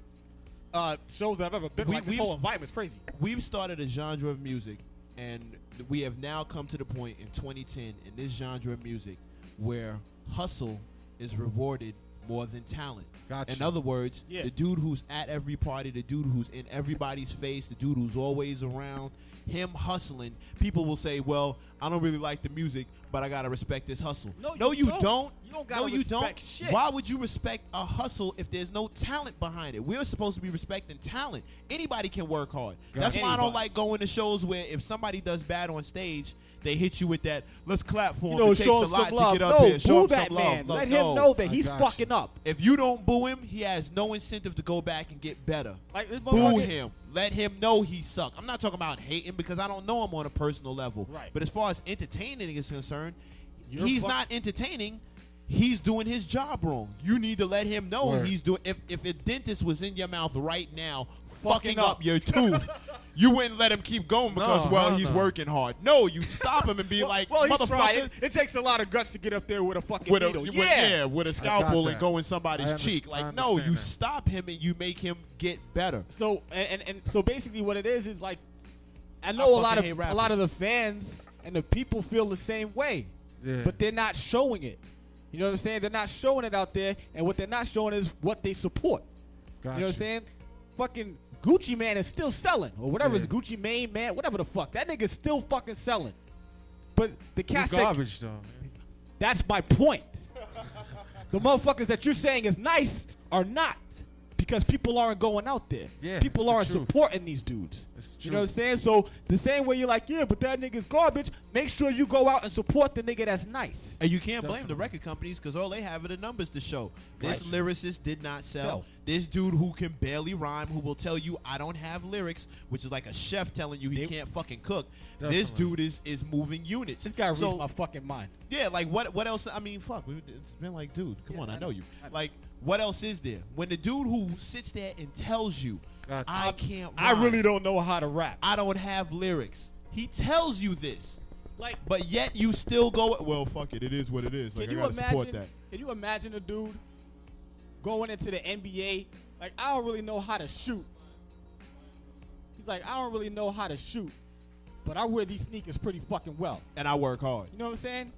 uh, shows that I've ever been. We- like this we've- whole environment's crazy. we've started a genre of music and we have now come to the point in 2010 in this genre of music where hustle is rewarded more than talent. Gotcha. In other words, Yeah. the dude who's at every party, the dude who's in everybody's face, the dude who's always around, him hustling, people will say, "Well, I don't really like the music, but I gotta respect this hustle." No, you you don't. don't. You don't no, gotta you don't. shit. Why would you respect a hustle if there's no talent behind it? We're supposed to be respecting talent. Anybody can work hard. That's why I don't like going to shows where if somebody does bad on stage, they hit you with that. Let's clap for You him. know, it takes a lot to get up no, here. Show boo him that some man. love. Let No. him know that he's fucking up. If you don't boo him, he has no incentive to go back and get better. Like Boo him. Let him know he suck. I'm not talking about hating because I don't know him on a personal level. Right. But as far as entertaining is concerned, You're he's not entertaining. He's doing his job wrong. You need to let him know Word. he's doing. If if a dentist was in your mouth right now, Fucking fucking up. up your tooth, you wouldn't let him keep going because No, well hell he's no. working hard. No, you stop him and be Well, like, well, motherfucker. It, it takes a lot of guts to get up there with a fucking With a, needle. with, yeah. yeah, with a scalpel and go in somebody's cheek. Like, no, you that. stop him and you make him get better. So and, and and so basically, what it is is like, I I know a lot of hate a lot of the fans and the people feel the same way, Yeah. but they're not showing it. You know what I'm saying? They're not showing it out there, and what they're not showing is what they support. You know what I'm saying? Fucking Gucci Mane is still selling, or whatever Yeah. is Gucci Mane Man, whatever the fuck. That nigga's still fucking selling. But the You that garbage though. man. that's my point. the motherfuckers that you're saying is nice are not because people aren't going out there. Yeah, people aren't truth. supporting these dudes. You know what I'm saying? So the same way you're like, yeah, but that nigga's garbage. Make sure you go out and support the nigga that's nice. And you can't blame the record companies because all they have are the numbers to show. This Right. lyricist did not sell. Sell. This dude who can barely rhyme, who will tell you I don't have lyrics, which is like a chef telling you he They- can't fucking cook. This dude is is moving units. This guy reads so, my fucking mind. yeah, like what what else? I mean, fuck. It's been like, dude, come Yeah, on, I, I know know. you. I know. Like, What else is there? When the dude who sits there and tells you, I can't I really don't know how to rap. I don't have lyrics. He tells you this. Like, but yet you still go. Well, fuck it. It is what it is. Like Can I you gotta imagine? support that. Can you imagine a dude going into the NBA? Like, I don't really know how to shoot. He's like, I don't really know how to shoot, but I wear these sneakers pretty fucking well. And I work hard. You know what I'm saying?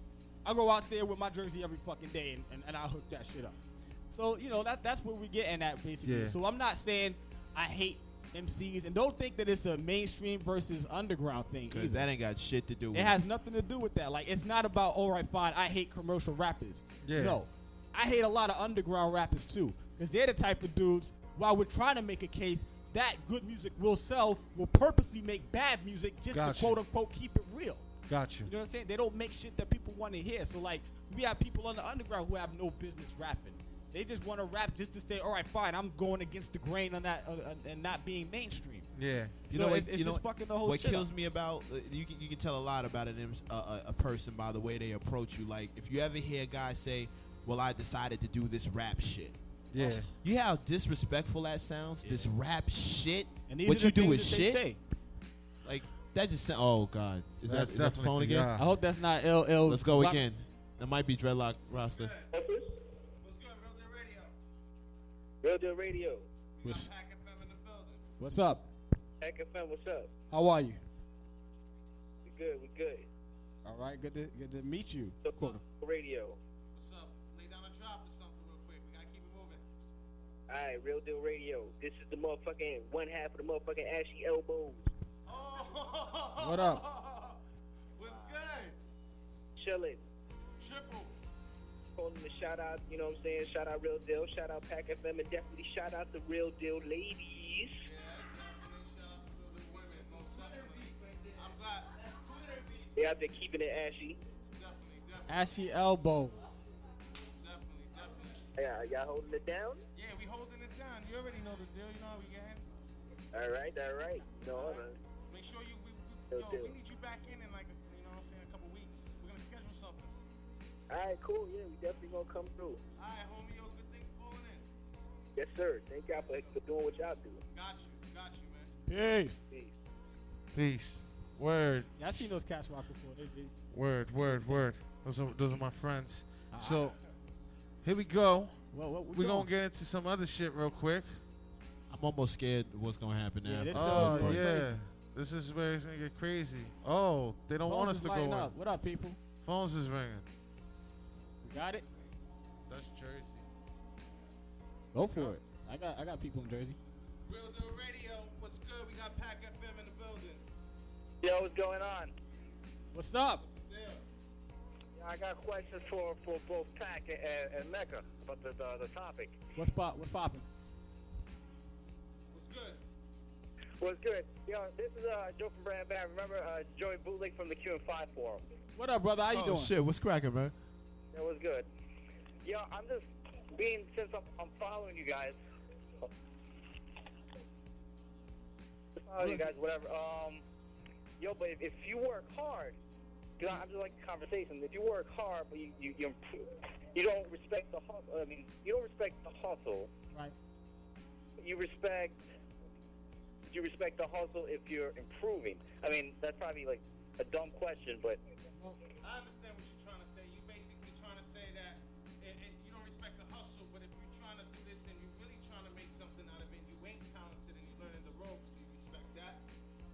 I go out there with my jersey every fucking day and, and, and I hook that shit up. So, you know, that that's what we're getting at basically. Yeah. So I'm not saying I hate MCs and don't think that it's a mainstream versus underground thing. Because that ain't got shit to do with It has nothing to do with that. Like, it's not about, all right, fine, I hate commercial rappers. Yeah. No. I hate a lot of underground rappers too. Because they're the type of dudes, while we're trying to make a case that good music will sell, will purposely make bad music just Gotcha. to quote unquote keep it real. Got you. You know what I'm saying? They don't make shit that people want to hear. So, like, we have people on the underground who have no business rapping. They just want to rap just to say, all right, fine, I'm going against the grain on that uh, uh, and not being mainstream. Yeah. You So know what? it's, it's you just what- fucking the whole shit. What shit kills up. me about uh, you can you can tell a lot about an uh, a, a person by the way they approach you. Like if you ever hear a guy say, "Well, I decided to do this rap shit." Yeah. You hear how disrespectful that sounds? This rap shit. And what you do things is shit. say. Like that just sound. Oh God, is That's that, is that the phone again? y'all. I hope that's not LL. Let's go Block- again. That might be dreadlock roster. Real Deal Radio. What's, what's up? Pack FM, what's up? How are you? We good, we good. All right, good to good to meet you. Radio. What's up? Lay down a drop or something real quick. We gotta keep it moving. Alright, Real Deal Radio. This is the motherfucking one half of the motherfucking ashy elbows. Oh. What up? What's good? Chillin'. Triple. Calling the shout out, you know what I'm saying? Shout out Real Deal, shout out Pack FM, and definitely shout out the Real Deal ladies. Yeah. They out there keeping it ashy. Ashy elbow. Yeah, y'all holding it down? Yeah, we holding it down. You already know the deal. You know how we getting. All right, all right. No, no. Make sure you we, we, yo, deal. we need you back in All right, cool. Yeah, we definitely gonna come through. All right, homie. Yo, good thing for calling in. Yes, sir. Thank y'all for, for doing what y'all do. Got you. Got you, man. Peace. Peace. Peace. Word. Yeah, I seen those cats rock before. They, they, Word. Word. Word. Those are those are my friends. Ah. So here we go. Well, what we We're gonna get into some other shit real quick. I'm almost scared of what's gonna happen now. Yeah, this Oh show's yeah. crazy. This is where it's gonna get crazy. Oh, they don't Phones want us to go lighting up. What up, people? Phones is ringing. We got it. That's Jersey. Go for it. I got I got people in Jersey. Real Deal Radio. What's good? We got Pack FM in the building. Yo, what's going on? What's up? Yeah. I got questions for, for both Pack and, and Mecca about the, the, the topic. What's pop? What's popping? What's good? What's good? Yo, this is uh, Joe from Brand Bad. Remember uh, Joey Bootleg from the QN5 Forum? What up, brother? How you oh doing? shit, what's cracking, man? That was good. Yo, I'm just being, since I'm, I'm following you guys. Following you guys, whatever. Um, yo, but if, if you work hard, you know, I'm just like the conversation. If you work hard, but you you you, improve, you don't respect the hustle. I mean, you don't respect the hustle. Right. You respect. You respect the hustle if you're improving. I mean, that's probably like a dumb question, but I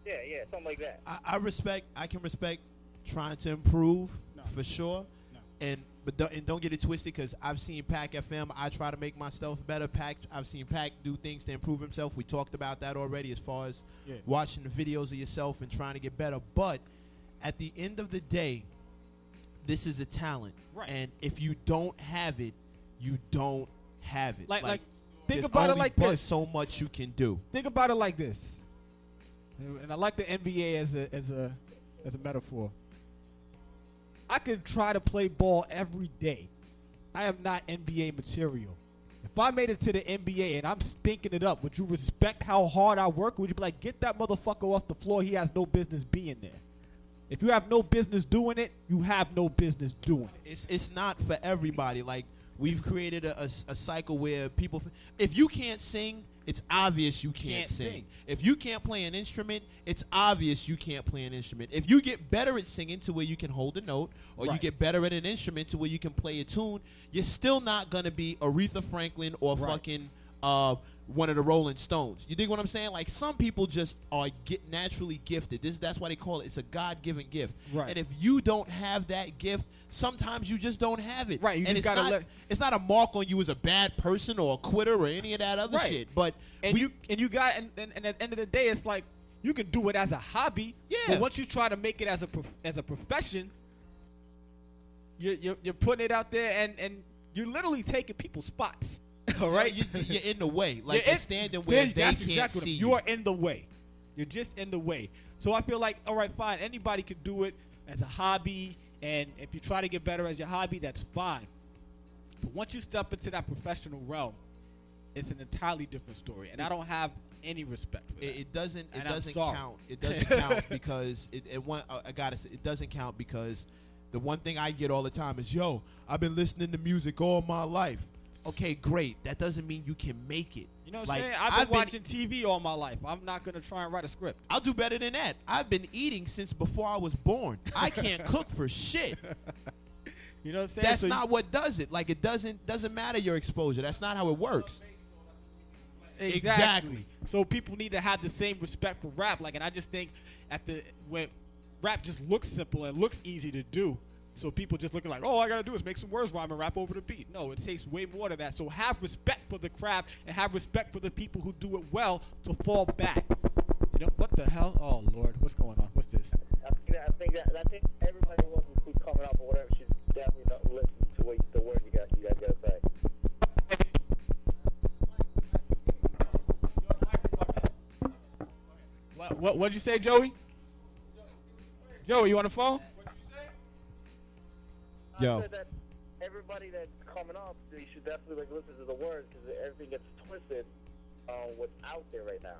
yeah, yeah, something like that. I, I respect. I can respect trying to improve for sure. No. And but don't, and don't get it twisted because I've seen Pack FM. I try to make myself better. Pack. I've seen Pack do things to improve himself. We talked about that already as far as Yeah. watching the videos of yourself and trying to get better. But at the end of the day, this is a talent. Right. And if you don't have it, you don't have it. Like- like, think there's about it like but this. so much you can do. Think about it like this, and I like the NBA as a as a as a metaphor. I could try to play ball every day. I am not NBA material. If I made it to the NBA and I'm stinking it up, would you respect how hard I work? Would you be like, get that motherfucker off the floor? He has no business being there. If you have no business doing it, you have no business doing it. It's it's not for everybody. Like We've created a a cycle where people, if you can't sing, it's obvious you can't, Can't sing. sing. If you can't play an instrument, it's obvious you can't play an instrument. If you get better at singing to where you can hold a note, or you get better at an instrument to where you can play a tune, you're still not gonna be Aretha Franklin or Right. fucking uh, one of the Rolling Stones. You dig what I'm saying? Like some people just are get naturally gifted. This that's why they call it. It's a God given gift. Right. And if you don't have that gift, sometimes you just don't have it. Right, you and just it's gotta not, let- It's not a mark on you as a bad person or a quitter or any of that other Right. shit. But and we- you and you got and, and, and at the end of the day, it's like you can do it as a hobby. Yeah. But once you try to make it as a prof- as a profession, you're, you're you're putting it out there, and and you're literally taking people's spots. All right, you, you're in the way. Like You're in- standing where they can't exactly see you. You are in the way. You're just in the way. So I feel like, all right, fine. Anybody could do it as a hobby, and if you try to get better as your hobby, that's fine. But once you step into that professional realm, it's an entirely different story, and I don't have any respect for. It, it doesn't. It And doesn't count. It doesn't count because it. it one, uh, I gotta say, it doesn't count because the one thing I get all the time is, "Yo, I've been listening to music all my life." Okay, great. That doesn't mean you can make it. You know what like, I'm saying? I've been watching TV all my life. I'm not gonna try and write a script. I'll do better than that. I've been eating since before I was born. I can't cook for shit. You know what I'm saying? That's So you- not what does it. Like it doesn't doesn't matter your exposure. That's not how it works. Exactly. Exactly. So people need to have the same respect for rap. Like, and I just think at the when rap just looks simple and looks easy to do. So people just looking like, oh, all I gotta do is make some words rhyme and rap over the beat. No, it takes way more than that. So have respect for the craft and have respect for the people who do it well to fall back. You know what the hell? Oh Lord, what's going on? What's this? I think that, I think that I think everybody who who's coming up or whatever should definitely not listen to what the word you got you guys gotta say. What what what'd you say, Joey? Joey, you on the phone? Yo. I said that everybody that's coming up, they should definitely like listen to the words because everything gets twisted on what's out there right now.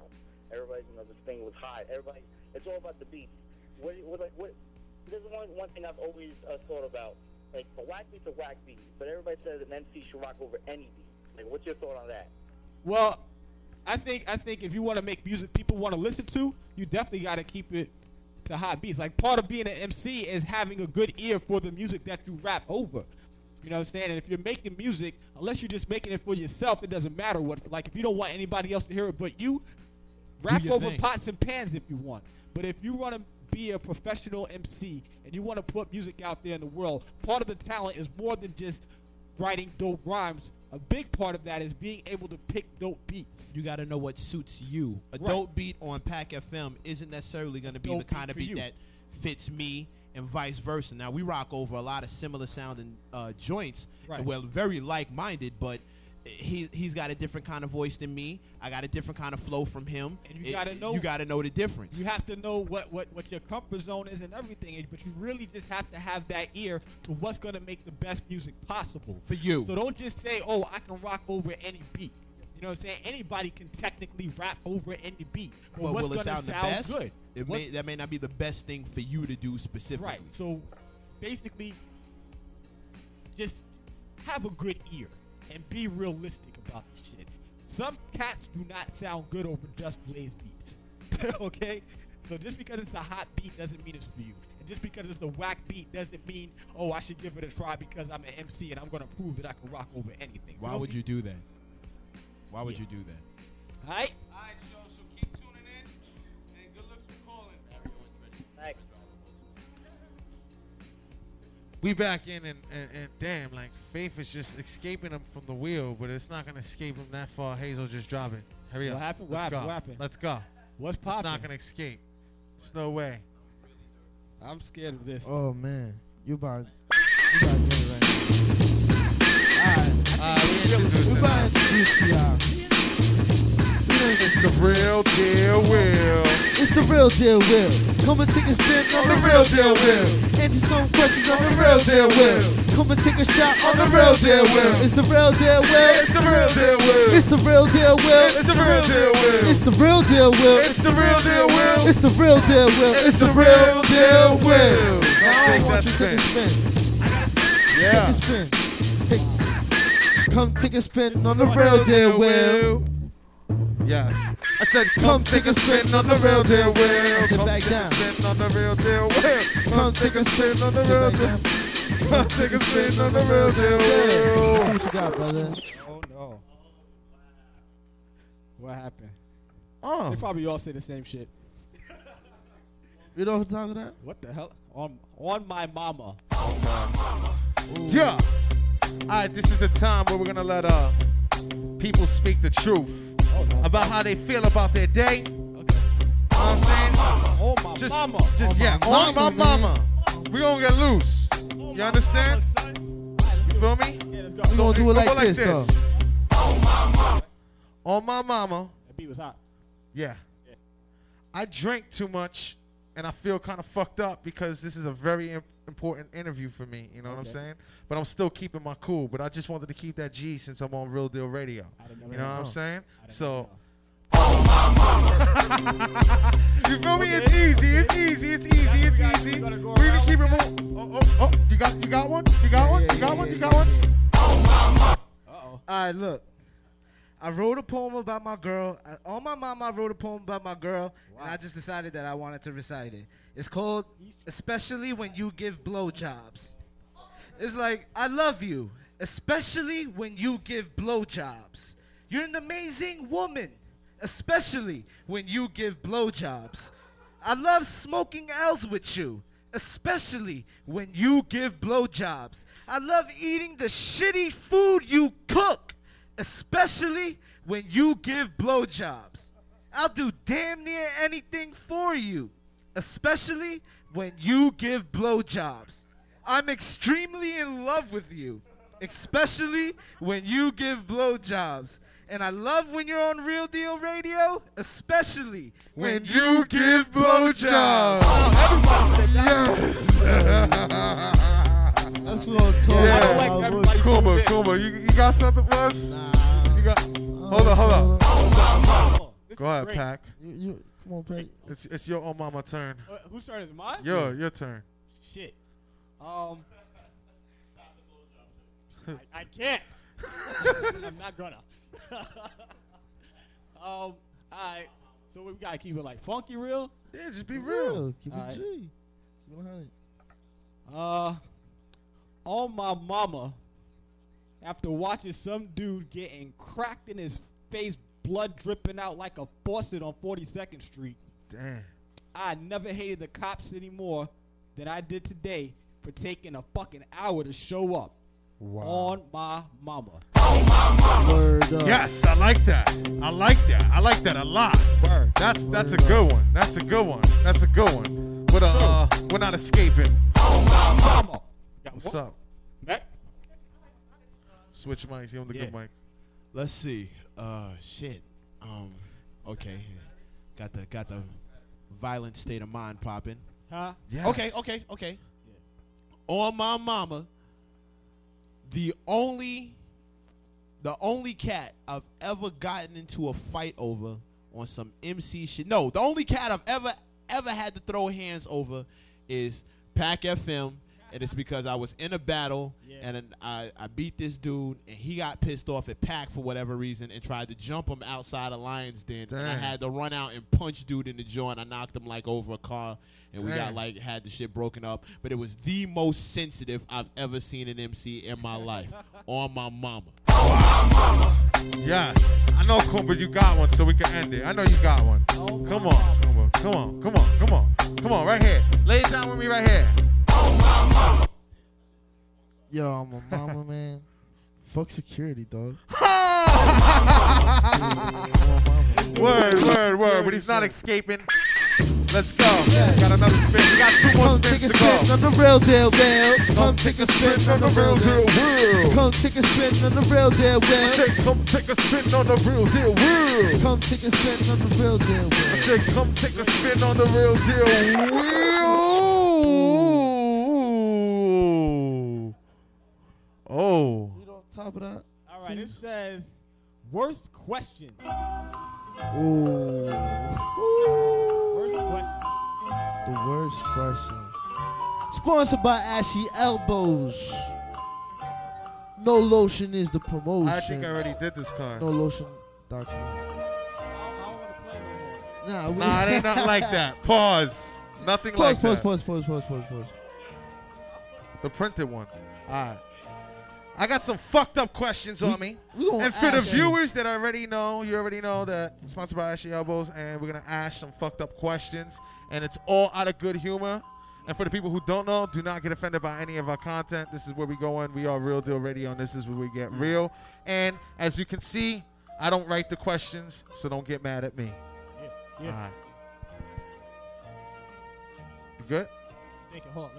Everybody's you know this thing was high. Everybody, it's all about the beats. What, what like what? There's one one thing I've always uh, thought about. Like a whack beat's a whack beat, but everybody says an MC should rock over any beat. Like, what's your thought on that? Well, I think I think if you want to make music people want to listen to, you definitely got to keep it to hot beats. Like part of being an MC is having a good ear for the music that you rap over. You know what I'm saying? And if you're making music, unless you're just making it for yourself, it doesn't matter what. Like if you don't want anybody else to hear it but you, rap over thing. pots and pans if you want. But if you want to be a professional MC and you want to put music out there in the world, part of the talent is more than just writing dope rhymes. A big part of that is being able to pick dope beats. You got to know what suits you. A Right. dope beat on Pack FM isn't necessarily going to be Dope the kind beat of beat you. that fits me and vice versa. Now we rock over a lot of similar sounding uh, joints, Right. and we're very like-minded. But he he's got a different kind of voice than me. I got a different kind of flow from him. And you It- gotta know- You got to know the difference. You have to know what, what, what your comfort zone is and everything, but you really just have to have that ear to what's going to make the best music possible For you. So don't just say, "Oh, I can rock over any beat." You know what I'm saying? Anybody can technically rap over any beat, but Well, what's will it to sound the best? good? It What- may, that may not be the best thing for you to do specifically. Right. So basically, just have a good ear and be realistic about the shit. Some cats do not sound good over Just Blaze beats. okay? So just because it's a hot beat doesn't mean it's for you. And just because it's a whack beat doesn't mean, oh, I should give it a try because I'm an MC and I'm going to prove that I can rock over anything. Why know would me? you do that? Why would you do that? All right? All right, We back in and, and, and damn, like Faith is just escaping him from the wheel, but it's not gonna escape him that far. Hazel just dropping. Hurry What up. happened? What Let's happened? Go. What happened? Let's go. What's It's not gonna escape. There's no way. I'm scared of this. Oh man, you about you about to get it right. Alright, Uh, we introduce we about to introduce to y'all. It's the real deal, Will. It's the real deal, Will. Come and take a spin on the real deal, Will. Answer some questions on the real deal, Will. Come and take a shot on the real deal, Will. It's the real deal, Will. It's the real deal, Will. It's the real deal, Will. It's the real deal, Will. It's the real deal, Will. It's the real deal, Will. It's the real deal, Will. It's the real deal, Will. I Take want you to take a spin. Yeah. Take a spin. Take. Come take a spin on the real deal wheel. Yes. I said, Come take a spin on the real deal wheel. Sit Come back take down. a spin on the real deal wheel. Come take a spin on the Sit real back deal. down. Come take a spin on the real deal wheel. See what you got, brother. Oh no. What happened? Oh. They probably all say the same shit. You know what I'm talking about? What the hell? On on my mama. Yeah. All right, this is the time where we're gonna let uh people speak the truth about how they feel about their day. Okay. I'm saying? Oh my just, mama. Just Oh, yeah, my on my mama, mama. We gonna get loose. You understand? You feel me? Yeah, let's go. We gonna do it like go this, On my mama. That beat was hot. Yeah. I drank too much and I feel kind of fucked up because this is a very important interview for me, you know what I'm saying? But I'm still keeping my cool, but I just wanted to keep that G since I'm on Real Deal Radio. You know what I'm saying? So You feel me? It's easy. It's easy. It's easy. It's easy. We're gonna keep it moving. Oh, oh, oh! You got, you got one. You got one. You got one. You got one. Uh oh. All right, look. I wrote a poem about my girl. I, on my mama, I wrote a poem about my girl, and I just decided that I wanted to recite it. It's called "Especially When You Give Blowjobs." It's like I love you, especially when you give blowjobs. You're an amazing woman, especially when you give blowjobs. I love smoking L's with you, especially when you give blowjobs. I love eating the shitty food you cook, especially when you give blowjobs. I'll do damn near anything for you, especially when you give blowjobs. I'm extremely in love with you, especially when you give blowjobs. And I love when you're on Real Deal Radio, especially when, you give blowjobs. That's what I'm talking Yeah. about. Kuma, Kuma, you, you got something for us? You got? Hold on, hold on. Go ahead. Pack. You, you, come on, Pack. It's it's your own mama turn. Uh, whose turn is it? mine? Your your turn. Shit. Um. I, I can't. I'm not gonna. um. All right. So we gotta keep it like funky real. Yeah, just be real. Keep it All right. G. 100. Uh, on my mama, after watching some dude getting cracked in his face, blood dripping out like a faucet on 42nd Street, Damn. I never hated the cops anymore than I did today for taking a fucking hour to show up on my mama. Word up. Yes, I like that. I like that. I like that a lot. Word. That's that's a good one. That's a good one. That's a good one. But uh, uh we're not escaping. On my mama. What's up? Mac? Switch mics. You on the good mic. Let's see. Uh, shit. Um, okay. Got the got the violent state of mind popping. Huh? Yes. Okay, okay, okay. On my mama, the only the only cat I've ever gotten into a fight over on some MC shit. No, the only cat I've ever ever had to throw hands over is Pack FM. And it's because I was in a battle and I, I beat this dude and he got pissed off at Pack for whatever reason and tried to jump him outside of Lion's Den. And I had to run out and punch dude in the joint. I knocked him like over a car and we got like had the shit broken up. But it was the most sensitive I've ever seen an MC in my life. on my mama. Yes. I know, Kumba, you got one, so we can end it. I know you got one. Oh come on, Kumba. Come on, come on, come on. Come on, right here. Lay it down with me right here. Yo, I'm a mama, man. Fuck security, dog. Word, word, word. But he's not escaping. Let's go. Yeah. Got another spin. We got two more Come take spins a to go. spin on the real deal. Come take a spin on the real deal wheel. Come take a spin on the real deal. I said, come take a spin on the real deal wheel. Come take a spin on the real deal I wheel. said, come take a spin on the real deal wheel. Oh. You know, top of that. All right, it says worst question. Ooh. Worst question. The worst question. Sponsored by Ashy Elbows. No lotion is the promotion. I think I already did this card. No lotion. Dark. Nah, we- Nah, it ain't nothing like that. Pause. Nothing Pause, like pause, that. pause, pause, pause, pause, pause. The printed one. All right. I got some fucked up questions on me. and for the ask you. viewers that already know, you already know that sponsored by Ashy Elbows, and we're gonna ask some fucked up questions, and it's all out of good humor. And for the people who don't know, do not get offended by any of our content. This is where we go in. We are Real Deal Radio, and this is where we get real. And as you can see, I don't write the questions, so don't get mad at me. Yeah. All right. You good? It. Hold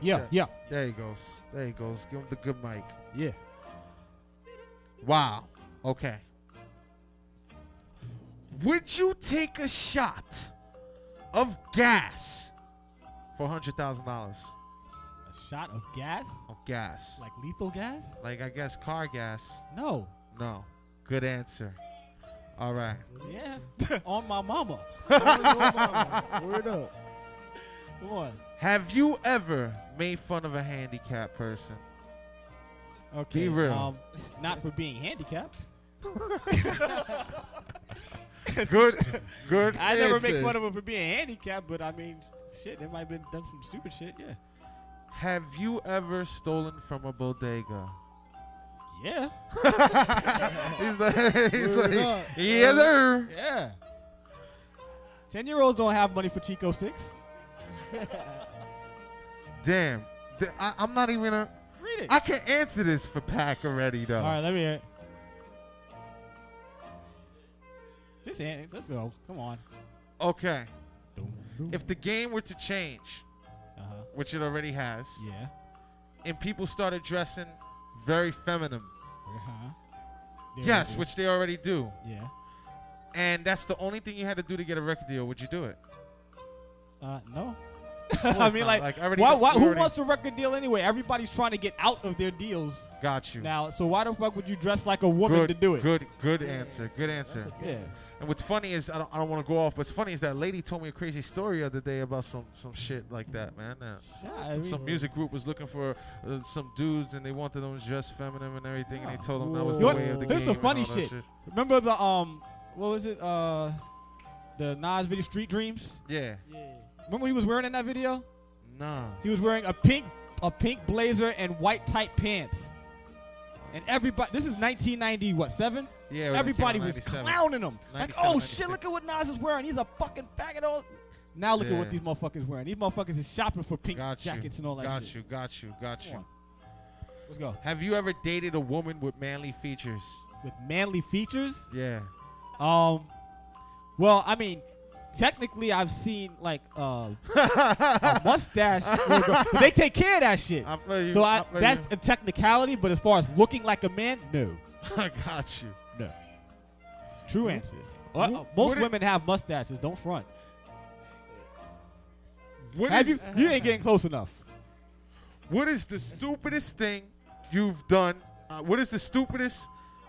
Yeah, check. yeah. There he goes. There he goes. Give him the good mic. Yeah. Wow. Okay. Would you take a shot of gas for hundred thousand dollars? A shot of gas? Of gas. Like lethal gas? Like I guess car gas. No. No. Good answer. All right. Yeah. on my mama. Word up. Come on. Have you ever made fun of a handicapped person? Okay. Be real. Um, not for being handicapped. good. Good. I never make fun of him for being handicapped, but I mean, shit, they might have been done some stupid shit. Yeah. Have you ever stolen from a bodega? Yeah. he's like, he's Word like, up. yes, sir. Yeah. Ten year olds don't have money for Chick-O-Sticks. Damn. I, am not even a. Read it. I can answer this for Pack already, though. All right, let me hear it. An- let's go. Come on. Okay. If the game were to change, Uh-huh. which it already has, Yeah. and people started dressing very feminine, Uh-huh. They yes, which they already do, Yeah. and that's the only thing you had to do to get a record deal, would you do it? Uh, no. I mean, not. like, Like, why, why, who already- wants a record deal anyway? Everybody's trying to get out of their deals Got you. now. So why the fuck would you dress like a woman good, to do it? Good, good answer. Good answer. Yeah. And what's funny is I don't, I don't want to go off, but what's funny is that lady told me a crazy story the other day about some some shit like that, man. Uh, Yeah, I mean- some music group was looking for uh, some dudes and they wanted them dressed feminine and everything, and they told them that was the way of the This is game. some funny and all that shit. shit. Remember the um, what was it? Uh, the Nas video Street Dreams. Yeah. Remember what he was wearing in that video? Nah. He was wearing a pink a pink blazer and white tight pants. And everybody, this is 1990, what seven? Yeah, everybody was clowning him. Like, 97, oh shit, look at what Nas is wearing. He's a fucking faggot. All now look at what these motherfuckers wearing. These motherfuckers is shopping for pink Got you. jackets and all that got shit. you. Got you. Got you. Let's go. Have you ever dated a woman with manly features? With manly features? Yeah. Um, well, I mean, technically, I've seen like uh, a mustache. with a girl, but they take care of that shit. I feel you, so I I, that's you. a technicality. But as far as looking like a man, no, I got you. no. It's true answers. Uh, uh, most what it- women have mustaches. Don't front. What is- you? You ain't getting close enough. What is the stupidest thing you've done? Uh, what is the stupidest?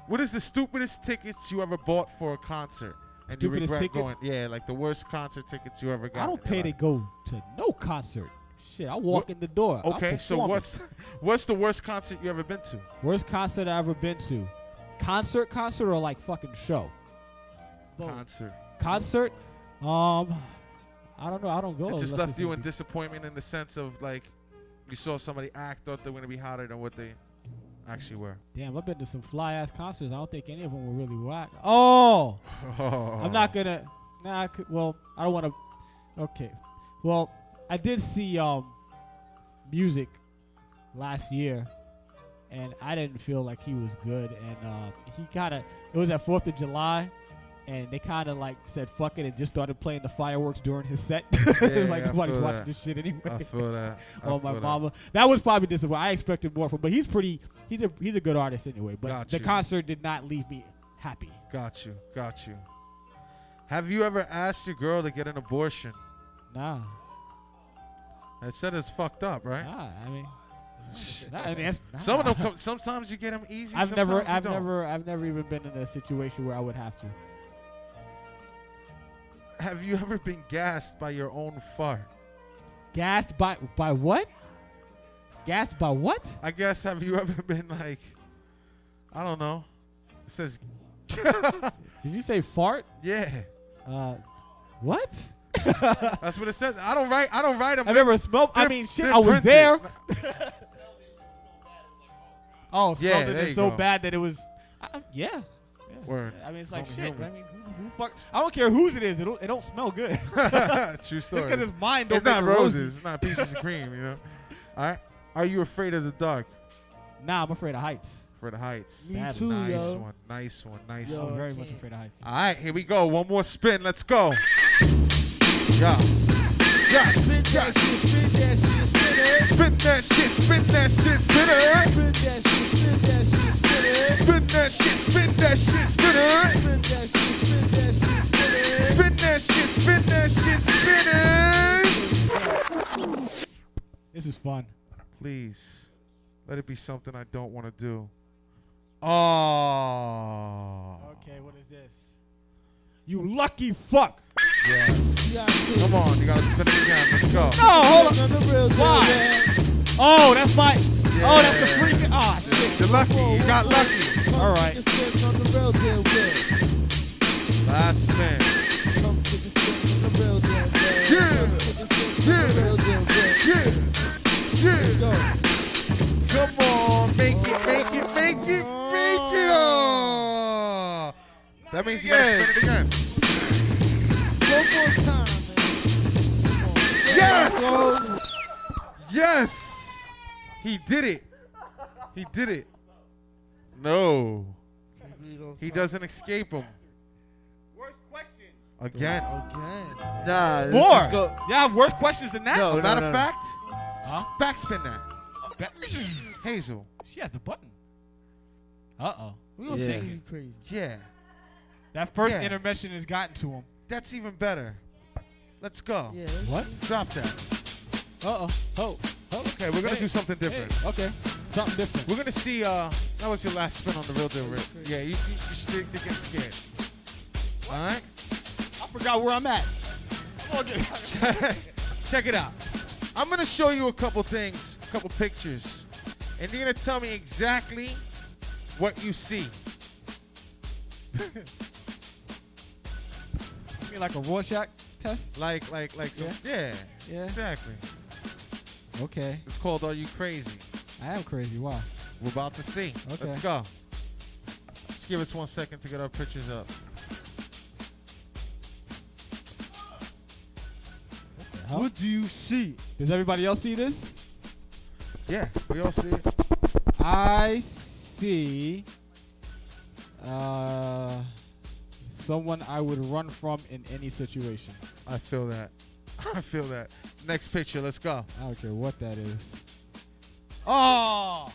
What is the stupidest tickets you ever bought for a concert? And you Stupidest regret tickets? going? Yeah, like the worst concert tickets you ever got. I don't pay to go to no concert. Shit, I walk in the door. Okay, so what's what's the worst concert you ever been to? worst concert I ever been to? Concert, concert, or like fucking show? Concert. Concert? Um, I don't know. I don't go. It just left you in disappointment in the sense of like you saw somebody act, thought they were gonna be hotter than what they actually were. Damn, I've been to some fly ass concerts. I don't think any of them were really whack. Oh, I'm not gonna. Nah, I could, well, I don't want to. Okay, well, I did see um music last year, and I didn't feel like he was good. And uh, he kind of it was at Fourth of July. And they kind of like said fuck it and just started playing the fireworks during his set. it Yeah, was like I nobody's watching that. this shit anyway. I feel that. I oh my that. mama, that was probably disappointing. I expected more from, but he's pretty. He's a he's a good artist anyway. But Got the you. concert did not leave me happy. Got you. Got you. Have you ever asked your girl to get an abortion? Nah. I said it's fucked up, right? Nah, I mean, nah, I mean, some of them. Come, sometimes you get them easy. I've never, I've don't. never, I've never even been in a situation where I would have to. Have you ever been gassed by your own fart? Gassed by by what? Gassed by what? I guess have you ever been like, I don't know. It says. Did you say fart? Yeah. Uh, what? That's what it says. I don't write. I don't write them. I've ever smelled. I mean, shit. I was printed. there. oh, Yeah, smelled there it you so go. bad that it was. I, yeah. Yeah. Word. I mean, it's like Only shit. human. I mean, who, who fuck? I don't care whose it is. It don't, it don't smell good. True story. It's because it's mine. Don't It's make not it roses. It's not peaches and cream. You know. All right. Are you afraid of the dark? Nah, I'm afraid of heights. Afraid of heights. Me That's too, nice yo. one. Nice one. Nice Yo, one. I'm very much afraid of heights. All right, here we go. One more spin. Let's go. Yeah. Yes. Spin that shit, spin that shit, spin it. Spin that shit, spin that shit, spin it. Spin that shit, spin that shit, spin that shit, spin that shit, spin it. Spin that shit, spin that shit, spin it. Spin that shit, spin that shit, spin it. This is fun. Please, let it be something I don't want to do. Oh. Okay, what is this? You lucky fuck. Yes. Yeah, Come on, you gotta spin it again. Let's go. No, hold on. On the real deal, Why? Oh, that's my. Oh, that's the freaking. Ah, shit. You're lucky. You got lucky. All right. Come to the spin on the real deal, man. Last spin. Come to the spin on the real deal, man. Yeah. Come to the spin on the real deal, man. Yeah. Yeah. go. Come on, make it, make it, make it, make it. Oh. That means you gotta spin it again. One more time, man. Yes! Yes! He did it. He did it. No. He doesn't escape him. Worst question. Again. Again. Nah, More. go. Yeah, I worse questions than that. No, Matter no, of no. fact, Huh? backspin that. Hazel. She has the button. Uh oh. We gonna Yeah. sing You crazy. Yeah. That first Yeah. intermission has gotten to him. That's even better. Let's go. Yeah. that's- What? Drop that. Uh oh. Oh. Okay, we're gonna Hey. do something different. Hey, okay. Something different. We're gonna see. Uh, that was your last spin on the real deal, Rick. Yeah, you, you, should get scared. All right. I forgot where I'm at. Check it out. I'm gonna show you a couple things, a couple pictures, and you're gonna tell me exactly what you see. You mean like a Rorschach test? Like, like, like, some, yeah. Yeah. exactly. Okay. It's called "Are You Crazy?" I am crazy. Why? We're about to see. Okay. Let's go. Just give us one second to get our pictures up. Huh? What do you see? Does everybody else see this? Yeah, we all see it. I see uh, someone I would run from in any situation. I feel that. I feel that. Next picture. Let's go. I don't care what that is. Oh,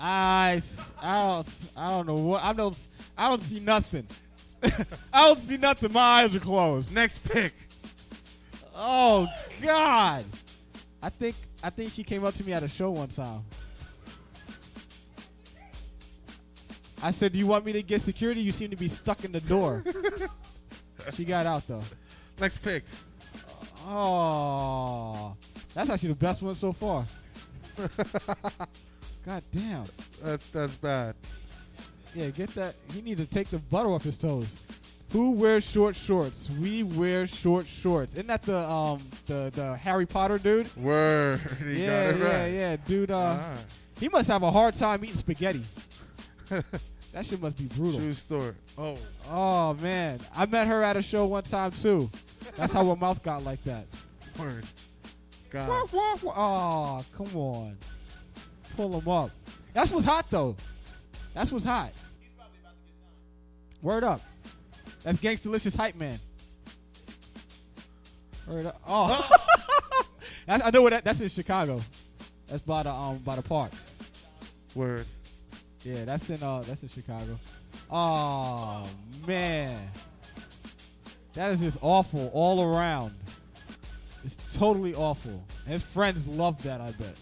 I, I don't, I don't know what I don't, I don't see nothing. I don't see nothing. My eyes are closed. Next pick. Oh God, I think, I think she came up to me at a show one time. I said, "Do you want me to get security? You seem to be stuck in the door." she got out though. Next pic. Oh, that's actually the best one so far. God damn. That's that's bad. Yeah, get that. He needs to take the butter off his toes. Who wears short shorts? We wear short shorts. Isn't that the um the the Harry Potter dude? Word. You yeah, got it yeah, right. yeah, dude. Uh, Ah. he must have a hard time eating spaghetti. that shit must be brutal. True story. Oh. Oh man, I met her at a show one time too. That's how her mouth got like that. Word. God. wah, wah. Oh, come on. Pull him up. That's what's hot though. That's what's hot. Word up. That's Gangstalicious Hype Man. Word up. Oh. I know where that that's in Chicago. That's by the um by the park. Word. Yeah, that's in uh that's in Chicago. Oh man. That is just awful all around. It's totally awful. And his friends love that, I bet.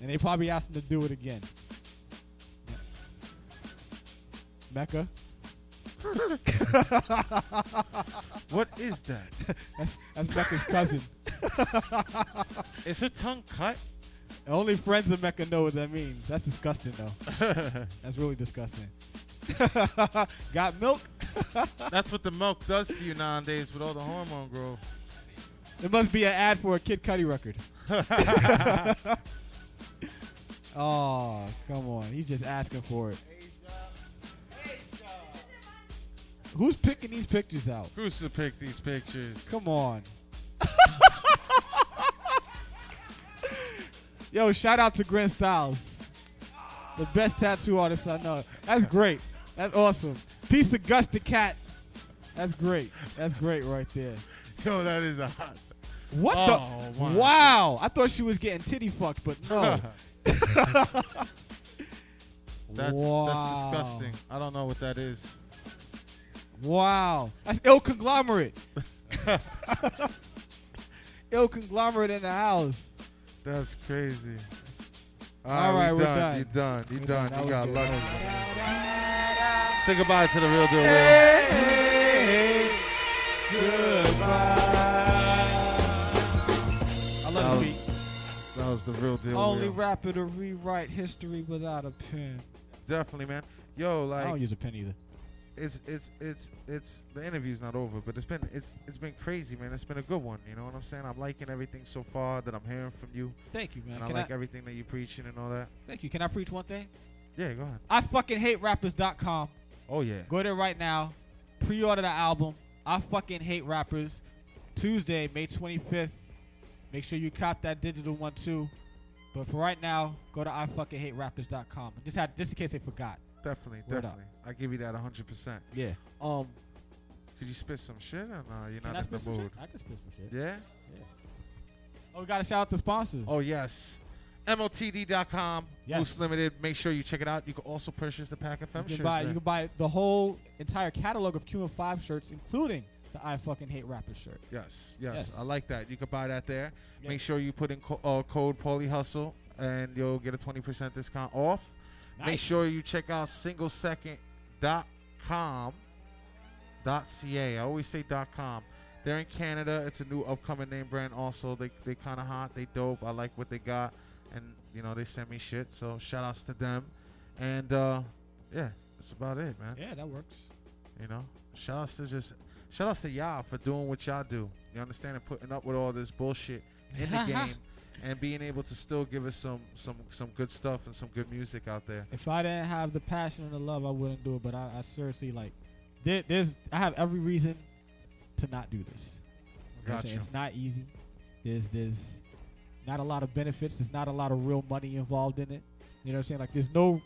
And they probably asked him to do it again. Mecca. What is that? That's that's Mecca's cousin. Is her tongue cut? Only friends of Mecca know what that means. That's disgusting, though. That's really disgusting. Got milk? That's what the milk does to you nowadays with all the hormone growth. It must be an ad for a Kid Cudi record. oh, come on. He's just asking for it. Who's picking these pictures out? Who's to pick these pictures? Come on. Yo, shout out to Gren Styles. The best tattoo artist I know. That's great. That's awesome. Peace to Gus the Cat. That's great. That's great right there. Yo, that is a hot. What Oh, the? my. Wow. I thought she was getting titty fucked, but no. That's, Wow. that's disgusting. I don't know what that is. Wow. That's ill conglomerate. ill conglomerate in the house. That's crazy. All right, we we're done. done. You done. You We're done. done. You got good. lucky. Say goodbye to the real deal. I That love beat. that was the real deal. Only Will. rapper to rewrite history without a pen. Definitely, man. Yo, like I don't use a pen either. It's it's it's it's the interview's not over, but it's been it's it's been crazy, man. It's been a good one. You know what I'm saying? I'm liking everything so far that I'm hearing from you. Thank you, man. And I like I- everything that you're preaching and all that. Thank you. Can I preach one thing? Yeah, go ahead. I fucking hate rappers.com. Oh yeah. Go there right now. Pre-order the album. I fucking hate rappers. Tuesday, May 25th. Make sure you cop that digital one too. But for right now, go to I fucking hate ifuckinghaterappers.com. Just had just in case they forgot. Definitely, Word up. definitely. I give you that 100. percent Yeah. Um. Could you spit some shit or no? You're not I in spit the some mood. shit? I can spit some shit. Yeah. Yeah. Oh, we got to shout out the sponsors. Oh yes. MOTD.com. Yes. Boost Limited. Make sure you check it out. You can also purchase the Pack FM You can shirts buy there. you can buy the whole entire catalog of QN5 shirts, including the I fucking hate rappers shirt. Yes, yes, Yes. I like that. You can buy that there. Yeah. Make sure you put in co- uh, code Paulie Hustle, and you'll get a 20% discount off. Make sure you check out singlesecond.com. Dot .ca. I always say dot .com. They're in Canada. It's a new upcoming name brand. Also, they they kind of hot. They dope. I like what they got, and you know they send me shit. So shout outs to them, and uh, yeah, that's about it, man. Yeah, that works. You know, shout outs to just shout outs to y'all for doing what y'all do. You understand and putting up with all this bullshit in the game and being able to still give us some some some good stuff and some good music out there. If I didn't have the passion and the love, I wouldn't do it. But I, I seriously like, there, there's I have every reason to not do this. You know what Got you. It's not easy. There's there's not a lot of benefits. There's not a lot of real money involved in it. You know what I'm saying? Like there's no,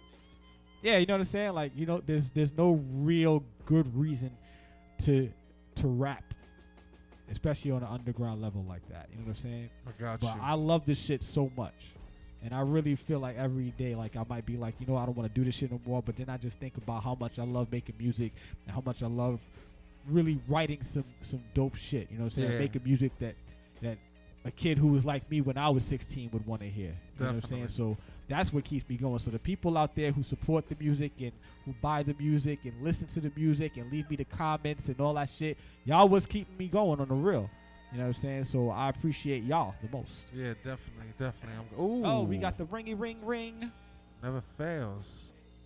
yeah, you know what I'm saying? Like you know, there's there's no real good reason to to rap, especially on an underground level like that. You know what I'm saying? I got but you. I love this shit so much. And I really feel like every day, like I might be like, you know, I don't want to do this shit no more. But then I just think about how much I love making music and how much I love really writing some some dope shit. You know what I'm saying? Yeah. Making music that that a kid who was like me when I was 16 would want to hear. You know what I'm saying? So that's what keeps me going. So the people out there who support the music and who buy the music and listen to the music and leave me the comments and all that shit, y'all was keeping me going on the real. You know what I'm saying? So I appreciate y'all the most. Yeah, definitely, definitely. I'm, ooh, Oh, we got the ringy ring ring. never fails.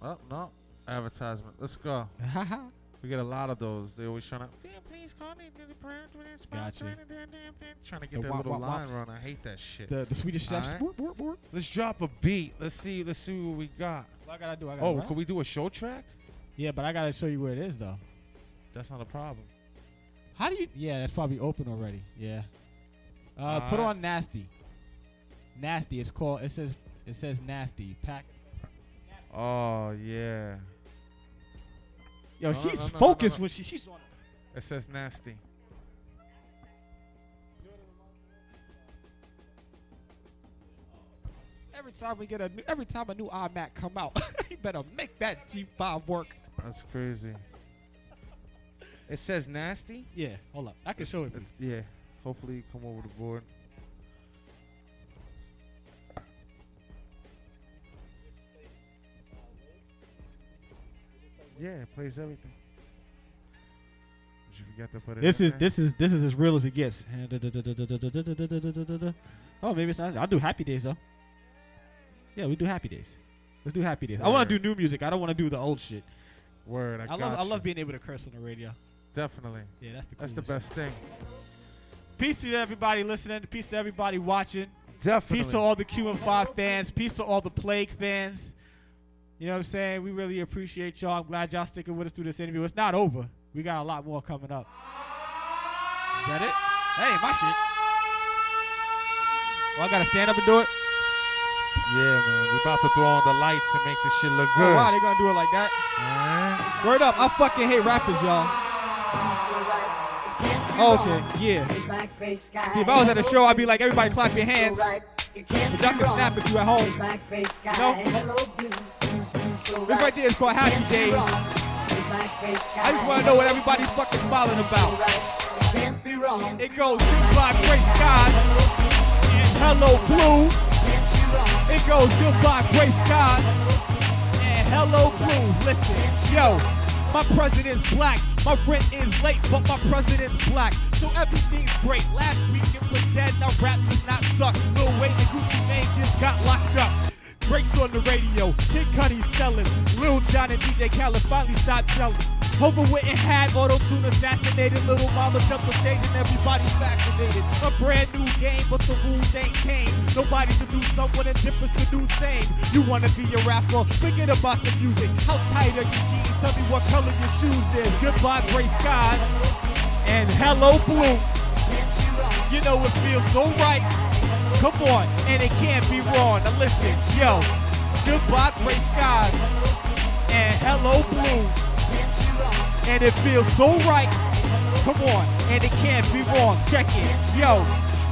Oh no, advertisement. Let's go. we get a lot of those. They always trying to. Please call me to the brand to the sponsor. Trying to get The that wop, little wop, line wops. run. I hate that shit. The- the Swedish chefs. Alright. Boop, boop, boop. Let's drop a beat. Let's see. Let's see what we got. What I gotta do? I gotta oh, rap? could we do a show track? Yeah, but I gotta show you where it is though. That's not a problem. How do you? Yeah, that's probably open already. Yeah. Uh, put Alright. on nasty. Nasty. It's called. It says. It says nasty. Pack. Oh yeah. Yo, No, no, she's no, no, no, focused no. when she she's on. It says nasty. Every time we get a new, every time a new iMac come out, you better make that G5 work. That's crazy. It says nasty. Yeah, hold up. I can show it. It's, yeah. Hopefully, you come over the board. Yeah, it plays everything. You forget to put it This is there? this is this is as real as it gets. Oh, maybe it's not. I'll do Happy Days though. Yeah, we do Happy Days. Let's do Happy Days. I want to do new music. I don't want to do the old shit. Word, I, I love got I love being able to curse on the radio. Definitely. Yeah, that's the That's the best thing. Peace to everybody listening. Peace to everybody watching. Definitely. Peace to all the QN5 fans. Peace to all the Plague fans. You know what I'm saying? We really appreciate y'all. I'm glad y'all sticking with us through this interview. It's not over. We got a lot more coming up. Is that it? That ain't my shit. Well, I gotta stand up and do it. Yeah, man. We about to throw on the lights and make this shit look oh, good. Oh, good. wow, they gonna do it like that. Word up, I fucking hate rappers, y'all. Oh, okay, yeah. See, if I was at a show, I'd be like, everybody clap your hands. But y'all can snap if you at home. You know? This right there is called Happy Days. I just want to know what everybody's fucking smiling about. It goes goodbye, gray sky, and hello, blue. It goes goodbye, gray sky, and hello, blue. Listen, yo, my president's black. My rent is late, but my president's black. So everything's great. Last week it was dead, now rap does not suck. Lil Wayne and Gucci Mane just got locked up. Drake's on the radio, Kid Cudi's selling. Lil Jon and DJ Khaled finally stopped selling. Hova Witten had auto-tune assassinated. Little mama jumped the stage and everybody's fascinated. A brand new game, but the rules ain't changed. Nobody to do someone indifferent to do same. You wanna be a rapper? Forget about the music. How tight are your jeans? Tell me what color your shoes is. Goodbye, gray skies. And hello, blue. You know it feels so right. Come on, and it can't be wrong. Now listen, yo. Goodbye, gray skies. And hello, blue. And it feels so right. Come on, and it can't be wrong. Check it, yo.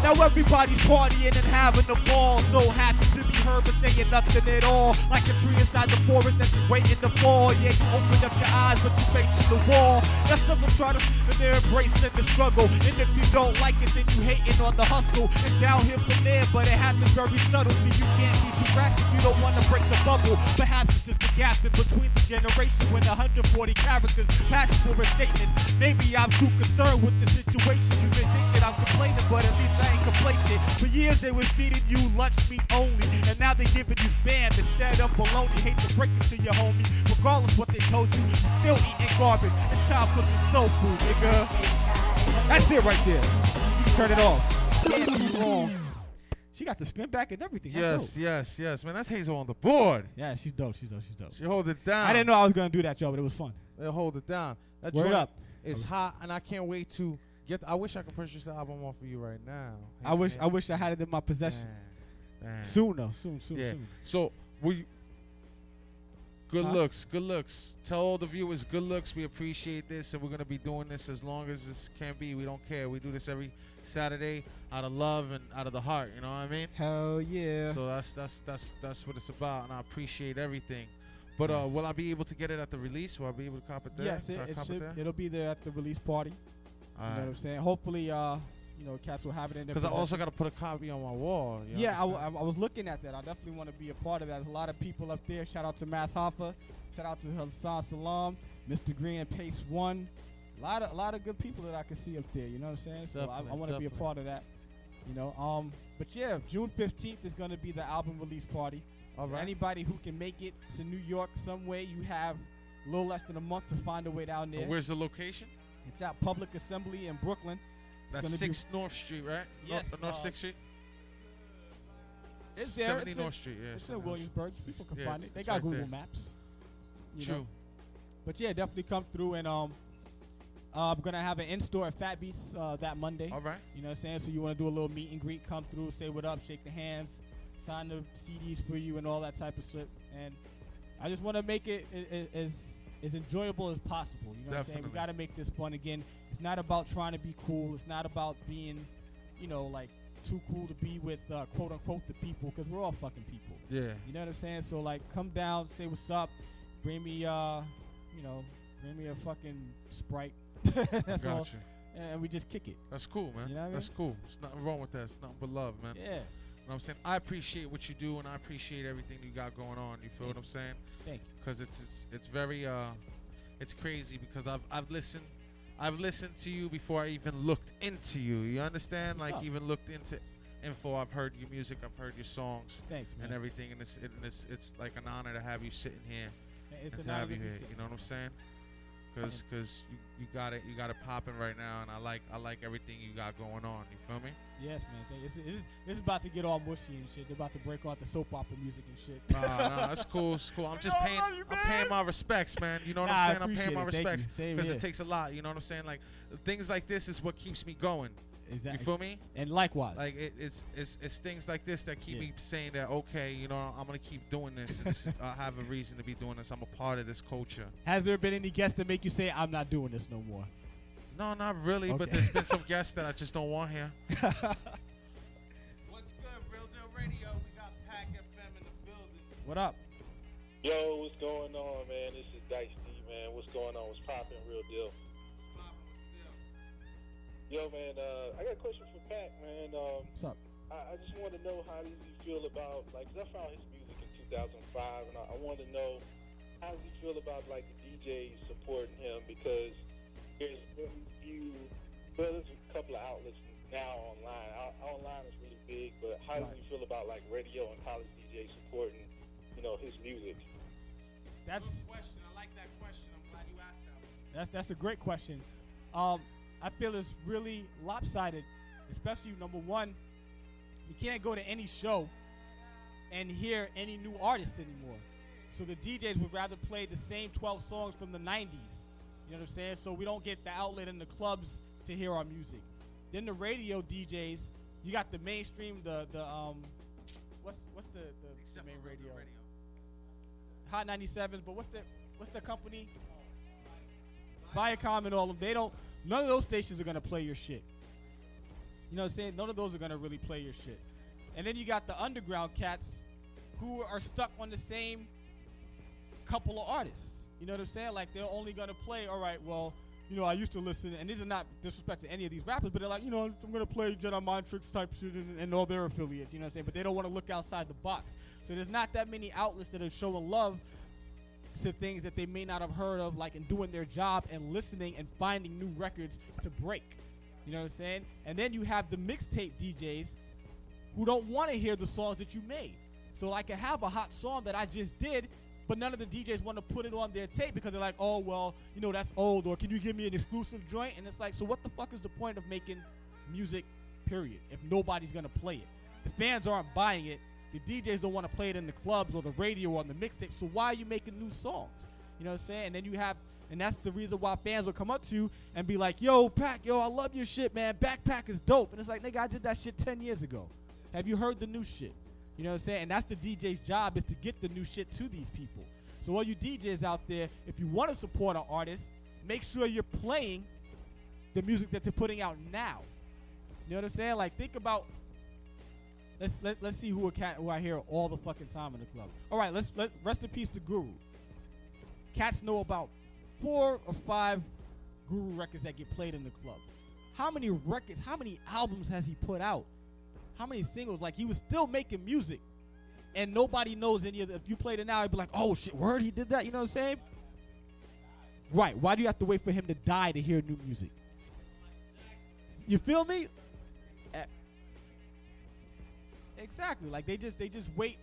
Now everybody's partying and having a ball. So happy to be heard, but saying nothing at all. Like a tree inside the forest that's just waiting to fall. Yeah, you open up your eyes, but you facing the wall. Now someone try to, and they're embracing the struggle. And if you don't like it, then you hating on the hustle. It's downhill from there, but it happens very subtle. See, you can't be too rash if you don't want to break the bubble. Perhaps it's just a gap in between the generation when 140 characters pass for a statement. Maybe I'm too concerned with the situation. You've been thinking I'm complaining, but at least I ain't complacent. For years they was feeding you lunch meat only, and now they giving you spam instead of bologna. Hate to break it to your homie, regardless what they told you, you still eating garbage. It's time for some soul food, nigga. That's it right there. You turn it off. Wrong. She got the spin back and everything. Yes, yes, yes, man. That's Hazel on the board. Yeah, she's dope. She's dope. She's dope. She hold it down. I didn't know I was gonna do that, y'all, but it was fun. They hold it down. That Word up. is hot, and I can't wait to get. I wish I could purchase the album off of you right now. I wish I wish I had it in my possession. Man. Soon though, soon, soon, yeah. soon. So we. Good Huh? looks, good looks. Tell all the viewers, good looks. We appreciate this, and we're gonna be doing this as long as this can be. We don't care. We do this every Saturday out of love and out of the heart. You know what I mean? Hell yeah. So that's that's that's that's what it's about, and I appreciate everything. But uh, will I be able to get it at the release? Will I be able to cop it there? Yes, it, Can it should, there? it'll be there at the release party. You know what I'm saying? Hopefully, uh, you know, cats will have it in their Because I also got to put a copy on my wall. you Yeah, I, w- understand? I- I was looking at that. I definitely want to be a part of that. There's a lot of people up there. Shout out to Math Hoffa. Shout out to Hasan Salaam, Mr. Green and Pace Won. A lot of a lot of good people that I can see up there. You know what I'm saying? So I, I want to be a definitely. part of that. You know, um, but yeah, June 15th is going to be the album release party. All so right. anybody who can make it to New York some way, you have a little less than a month to find a way down there. And where's the location? It's at Public Assembly in Brooklyn. It's That's gonna Six North Street, right? Yes, North, North uh, Sixth Street. It's there. 70 it's North in, Street, yeah, It's in Williamsburg. People can Yeah, find it. They got right Google there. Maps. you True. know. But yeah, definitely come through and um, uh, I'm gonna have an in-store at Fat Beats uh, that Monday. All right. You know what I'm saying? So you want to do a little meet and greet? Come through, say what up, shake the hands, sign the CDs for you, and all that type of shit. And I just want to make it as as enjoyable as possible. You know what I'm saying? We got to make this fun again. It's not about trying to be cool. It's not about being, you know, like too cool to be with uh, quote unquote the people because we're all fucking people. Yeah. You know what I'm saying? So like, come down, say what's up, bring me, uh, you know, bring me a fucking sprite. That's all. Gotcha. And we just kick it. That's cool, man. You know what I That's mean? cool. There's nothing wrong with that. It's nothing but love, man. Yeah. You know what I'm saying? I appreciate what you do, and I appreciate everything you got going on. You feel what I'm saying? Thank you. Because it's, it's it's very uh, it's crazy because I've I've listened, I've listened to you before I even looked into you. You understand? What's like up. even looked into info. I've heard your music. I've heard your songs. Thanks, And everything, and it's it, and it's it's like an honor to have you sitting here. It's and an to honor have you here. You know what I'm saying? Cause, cause you, you got it, you got it popping right now, and I like, I like everything you got going on. You feel me? Yes, man. Thank- It's, it's, it's about to get all mushy and shit. They're about to break out the soap opera music and shit. Nah, nah, that's cool. It's cool. I'm just paying. you, I'm paying my respects, man. You know what Nah, I'm saying? I'm paying appreciate my it. Respects because it takes a lot. You know what I'm saying? Like things like this is what keeps me going. Exactly. You feel me? And likewise. Like it, it's it's it's things like this that keep Yeah. me saying that okay, you know, I'm gonna keep doing this. This is, I have a reason to be doing this. I'm a part of this culture. Has there been any guests that make you say, I'm not doing this no more? No, not really. But there's been some guests that I just don't want here. What's good, Real Deal Radio? We got Pack FM in the building. What up? Yo, what's going on, man? This is Dice D, man. What's going on? What's popping? Real deal. Yo, man, uh, I got a question for Pack, man. Um, What's up? I, I just want to know how does he feel about, like, 'cause I found his music in 2005, and I, I want to know how does he feel about, like, the DJs supporting him because there's very few, well, there's a couple of outlets now online. Out, online is really big, but how does he feel about, like, radio and college DJs supporting, you know, his music? That's Question. I like that question. I'm glad you asked that. one. That's that's a great question. Um, I feel it's really lopsided, especially number one. You can't go to any show and hear any new artists anymore. So the DJs would rather play the same 12 songs from the 90s. You know what I'm saying? So we don't get the outlet in the clubs to hear our music. Then the radio DJs, you got the mainstream, the the um, what's what's the the, the main radio? Hot 97s, but what's the what's the company? Viacom and all of them. They don't. None of those stations are gonna play your shit. You know what I'm saying? None of those are gonna really play your shit. And then you got the underground cats who are stuck on the same couple of artists. You know what I'm saying? Like they're only gonna play. All right, well, you know, I used to listen, and these are not disrespect to any of these rappers, but they're like, you know, I'm gonna play Jedi Mind Tricks type shit and, and all their affiliates. You know what I'm saying? But they don't want to look outside the box. So there's not that many outlets that are showing love to things that they may not have heard of, like in doing their job and listening and finding new records to break. You know what I'm saying? And then you have the mixtape DJs who don't want to hear the songs that you made. So I can have a hot song that I just did, but none of the DJs want to put it on their tape because they're like, oh well, you know that's old, or can you give me an exclusive joint? And it's like, so what the fuck is the point of making music, period, if nobody's gonna play it? The fans aren't buying it. The DJs don't want to play it in the clubs or the radio or on the mixtape. So why are you making new songs? You know what I'm saying? And then you have, and that's the reason why fans will come up to you and be like, "Yo, Pack, yo, I love your shit, man. Backpack is dope." And it's like, nigga, I did that shit ten years ago. Have you heard the new shit? You know what I'm saying? And that's the DJ's job is to get the new shit to these people. So all you DJs out there, if you want to support an artist, make sure you're playing the music that they're putting out now. You know what I'm saying? Like think about let's let, let's see who a cat who I hear all the fucking time in the club. All right, let's let rest in peace to Guru. Cats know about four or five Guru records that get played in the club. How many records? How many albums has he put out? How many singles? Like he was still making music, and nobody knows any of. The, if you played it now, it'd be like, oh shit, word, he did that. You know what I'm saying? Right. Why do you have to wait for him to die to hear new music? You feel me? Exactly. Like they just they just wait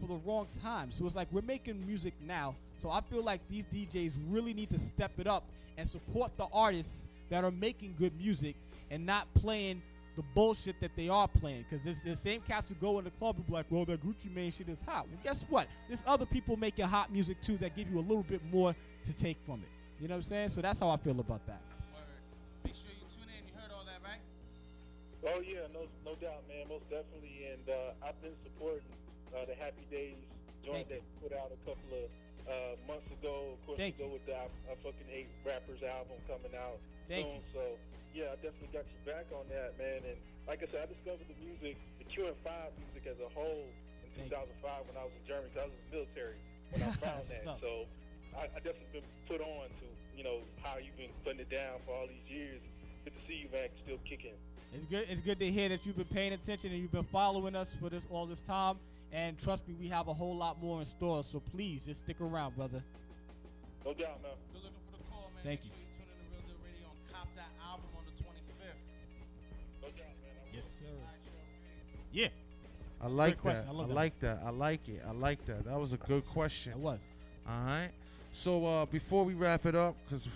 for the wrong time. So it's like we're making music now. So I feel like these DJs really need to step it up and support the artists that are making good music and not playing the bullshit that they are playing. Because there's the same cats who go in the club and be like, well, that Gucci Mane shit is hot. Well, guess what? There's other people making hot music too that give you a little bit more to take from it. You know what I'm saying? So that's how I feel about that. Oh yeah, no, no doubt, man, most definitely. And uh, I've been supporting uh, the Happy Days joint that put out a couple of uh, months ago. Of course, Thank go with the I, I fucking hate rappers album coming out Thank soon. So yeah, I definitely got you back on that, man. And like I said, I discovered the music, the QN5 music as a whole in 2005 when I was in Germany. 'cause I was in the military when I found that. So I, I definitely been put on to you know how you've been putting it down for all these years. Back, still kicking. It's good. It's good to hear that you've been paying attention and you've been following us for this all this time. And trust me, we have a whole lot more in store. So please, just stick around, brother. No doubt, man. Good looking for the call, man. Thank Make sure you tune in to Real Deal Radio and cop that album on the 25th. No doubt, man. I Yes, sir. All right. Yeah. I like question. that. I I, that. like that. I like it. I like that. That was a good question. It was. All right. So uh, before we wrap it up, because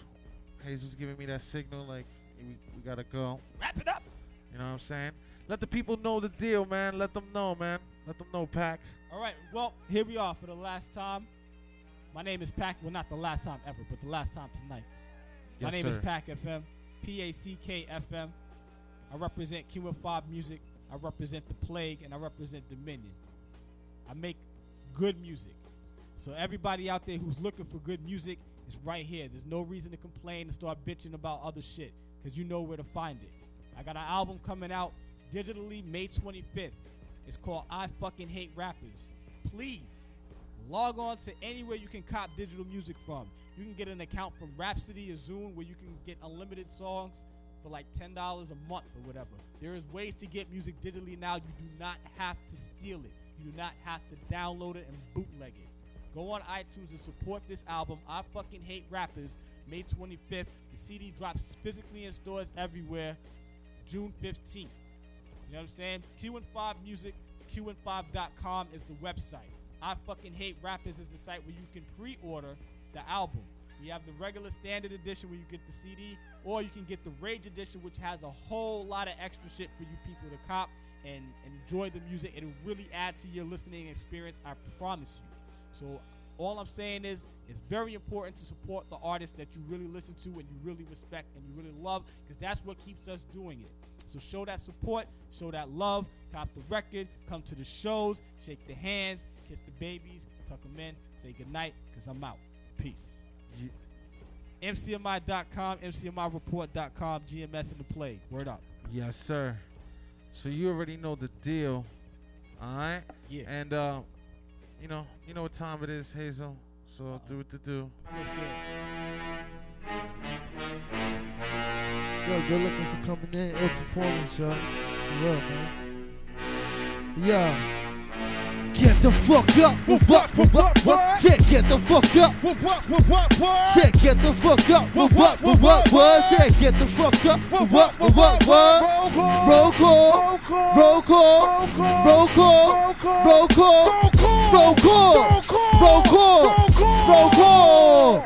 Hazel's giving me that signal, like we, we gotta go. Wrap it up. You know what I'm saying? Let the people know the deal, man. Let them know, man. Let them know, Pack. All right. Well, here we are for the last time. My name is Pack. Well, not the last time ever, but the last time tonight. Yes, My name is sir. Pack FM, P A C K FM. I represent Q5 Music. I represent The Plague, and I represent Dominion. I make good music. So everybody out there who's looking for good music is right here. There's no reason to complain and start bitching about other shit because you know where to find it. I got an album coming out digitally May 25th. It's called I Fucking Hate Rappers. Please log on to anywhere you can cop digital music from. You can get an account from Rhapsody or Zune where you can get unlimited songs for like $10 a month or whatever. There is ways to get music digitally now. You do not have to steal it. You do not have to download it and bootleg it. Go on iTunes and support this album. I fucking hate rappers. May 25th. The CD drops physically in stores everywhere. June 15th. You know what I'm saying? QN5 Music, QN5.com is the website. I fucking hate rappers is the site where you can pre-order the album. You have the regular standard edition where you get the CD, or you can get the Rage edition, which has a whole lot of extra shit for you people to cop and enjoy the music. It'll really add to your listening experience. I promise you. So all I'm saying is it's very important to support the artists that you really listen to and you really respect and you really love because that's what keeps us doing it. So show that support, show that love, cop the record, come to the shows, shake the hands, kiss the babies, tuck them in, say goodnight because I'm out. Peace. MCMI.com, MCMIReport.com, GMS in the plague. Word up. Yes, sir. So you already know the deal. All right. Yeah. And uh, you know, you know what time it is, Hazel. So do what to do. Yo, good looking for coming in. Ill performance, yo. For real, man. Yeah. Get the fuck up. What, what, what, what, what? Say, get the fuck up. What, what, what, what, what? Say, get the fuck up. What, what, what, what, what? Say, get the fuck up. What, what, what, what, what? Roll call. Roll call. Roll call. Roll call. Roll call. Roll call. Roll call. roll call, roll call.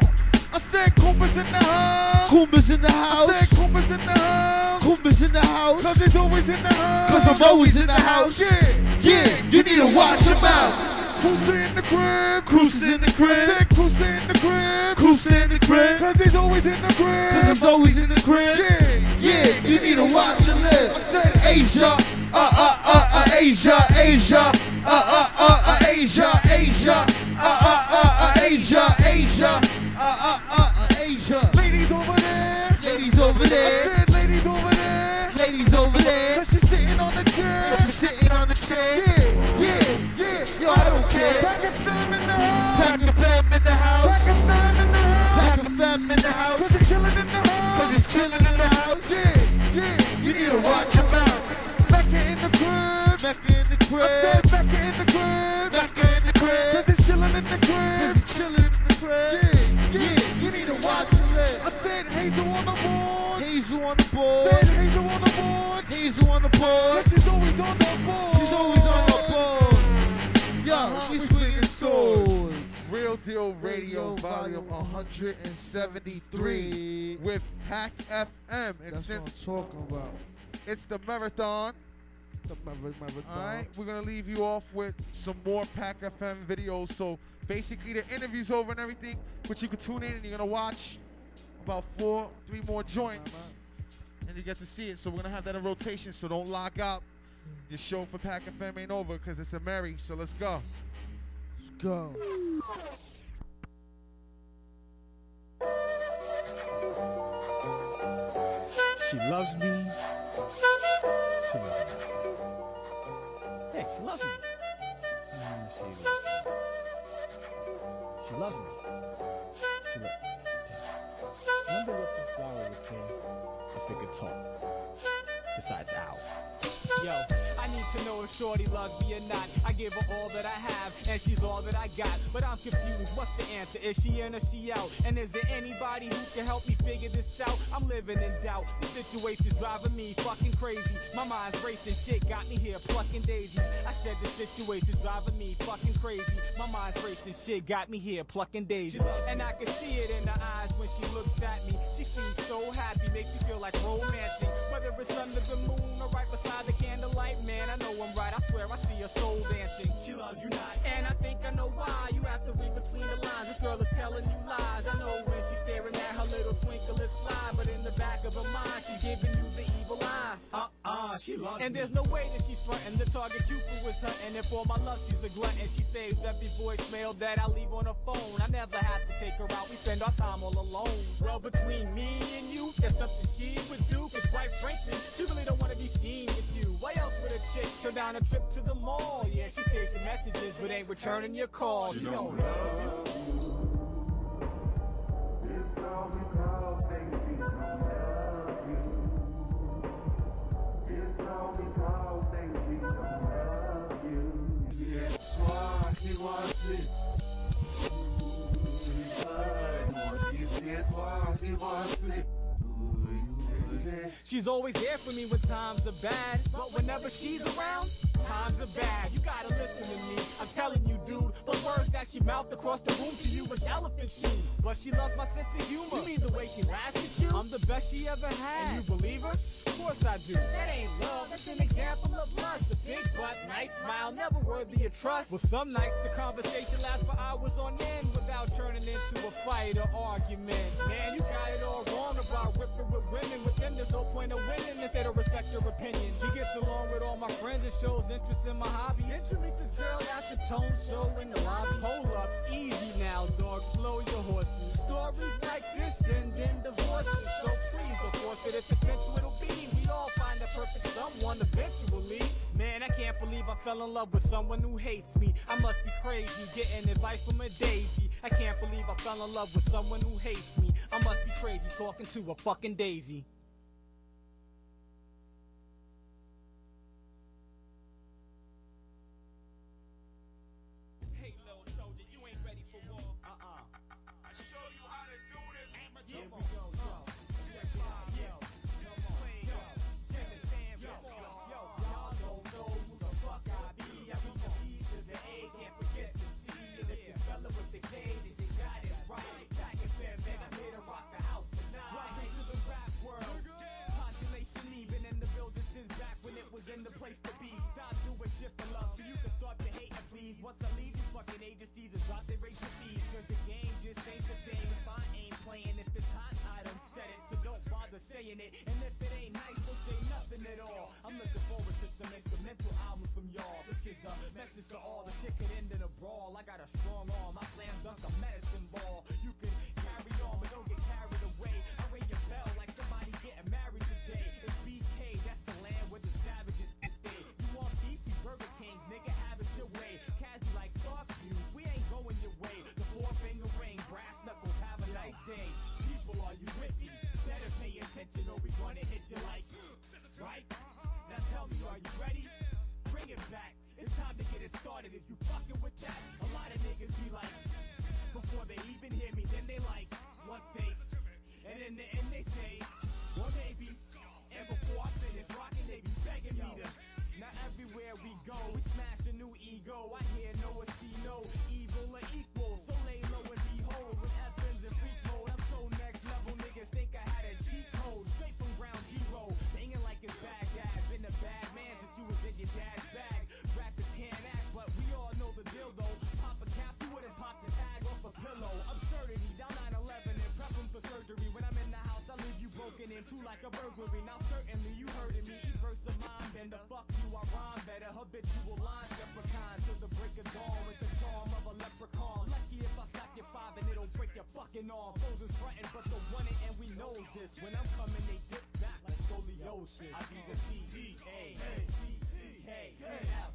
I said Kumba's in the house. Kumba's in the house. I said Kumba's in the house. Kumba's in the house. Cause he's always in the house. Cause I'm always in the house. Yeah. Yeah, you need to watch him out. Cruiser in the crib. Cruises in the I crib. said Cruiser in the crib. Cruiser in the crib. Cause he's always in the crib. Cause he's always in the crib. Yeah. Yeah, you need to watch your lips. I said Asia, uh uh uh uh Asia, Asia, uh uh uh uh Asia, Asia, Radio, Radio Volume Volume 173 with Pack FM. And That's what I'm talking about. it's the marathon, The mother, all right, we're going to leave you off with some more Pack FM videos. So basically, the interview's over and everything, but you can tune in and you're going to watch about four, three more joints, and you get to see it. So we're going to have that in rotation, so don't lock out. Mm. Your show for Pack FM ain't over because it's a Mary, so let's go. Let's go. She loves me. She loves me. Hey, she loves me. Mm, she loves me. She loves me. She loves Remember what this flower would say if it could talk? Besides ow. Yo, I need to know if Shorty loves me or not. I give her all that I have, and she's all that I got. But I'm confused. What's the answer? Is she in or she out? And is there anybody who can help me figure this out? I'm living in doubt. The situation's driving me fucking crazy. My mind's racing. Shit got me here plucking daisies. I said the situation's driving me fucking crazy. My mind's racing. Shit got me here plucking daisies. And I can see it in her eyes when she looks at me. She seems so happy, makes me feel like romancing. Whether it's under the moon or right beside the candlelight, man, I know I'm right. I swear I see her soul dancing. She loves you not. And I think I know why. You have to read between the lines. This girl is telling you lies. I know when she's staring at her little twinkle is fly, but in the back of her mind, she's giving you. Uh-uh, she loves And there's no way that she's fronting. The target Cupid was hunting, and for my love, she's a glutton. She saves every voicemail that I leave on her phone. I never have to take her out. We spend our time all alone. Well, between me and you, there's something she would do. Cause quite frankly, she really don't wanna be seen with you. Why else would a chick turn down a trip to the mall? Yeah, she saves your messages, but ain't returning your calls. She don't love you. She's always there for me when times are bad. But whenever she's around, times are bad. You gotta listen to me. I'm telling you, dude. The words she across the room to you was elephant shit. But she loves my sense of humor. You mean the way she laughs at you? I'm the best she ever had. And you believe her? Of course I do. That ain't love. That's an example of lust. A big butt, nice smile, never worthy of trust. Well, some nights the conversation lasts for hours on end without turning into a fight or argument. Man, you got it all wrong about ripping with women. With them, there's no point of winning if they don't respect your opinion. She gets along with all my friends and shows interest in my hobbies. Did you meet this girl at the tone show in the lobby? Hold up, easy now, dog. Slow your horses. Stories like this and then divorces. So please don't force it. If it's meant to, it'll be. We all find the perfect someone eventually. Man, I can't believe I fell in love with someone who hates me. I must be crazy, getting advice from a daisy. I can't believe I fell in love with someone who hates me. I must be crazy talking to a fucking daisy. Fucking agencies and drop their racial fees. Cause the game just ain't the same if I ain't playing. If it's hot, I done said it, so don't bother saying it. And if it ain't nice, don't say nothing at all. I'm looking forward to some instrumental albums from y'all. This is a message to all. The shit could end in a brawl. I got a strong arm. Into like a burglary. Now certainly you heard of me, each verse of mine bend the fuck you, I rhyme better. Habitual line leprechaun till the break of dawn with the charm of a leprechaun. Lucky if I slap your five and it'll break your fucking arm. Foes is frontin', but the one it and we know this. When I'm coming, they dip back like scoliosis. I be the D A K K F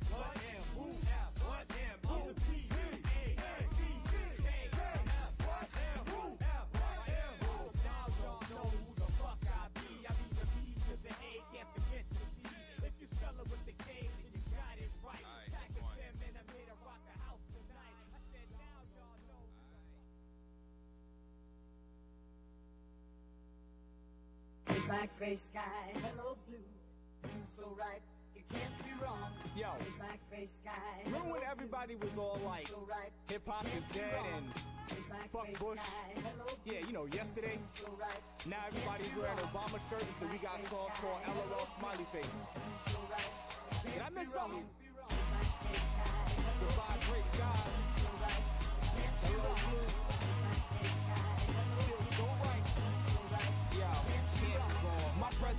black gray sky, hello blue. You so right, you can't be wrong. Yo. The black gray sky. Remember when everybody was all like, so right, hip hop is dead and fuck Bush? Yeah, you know, yesterday. Now everybody's wearing Obama shirts, so we got songs called LOL Smiley Face. Did I miss something? The black gray skies. Hello blue.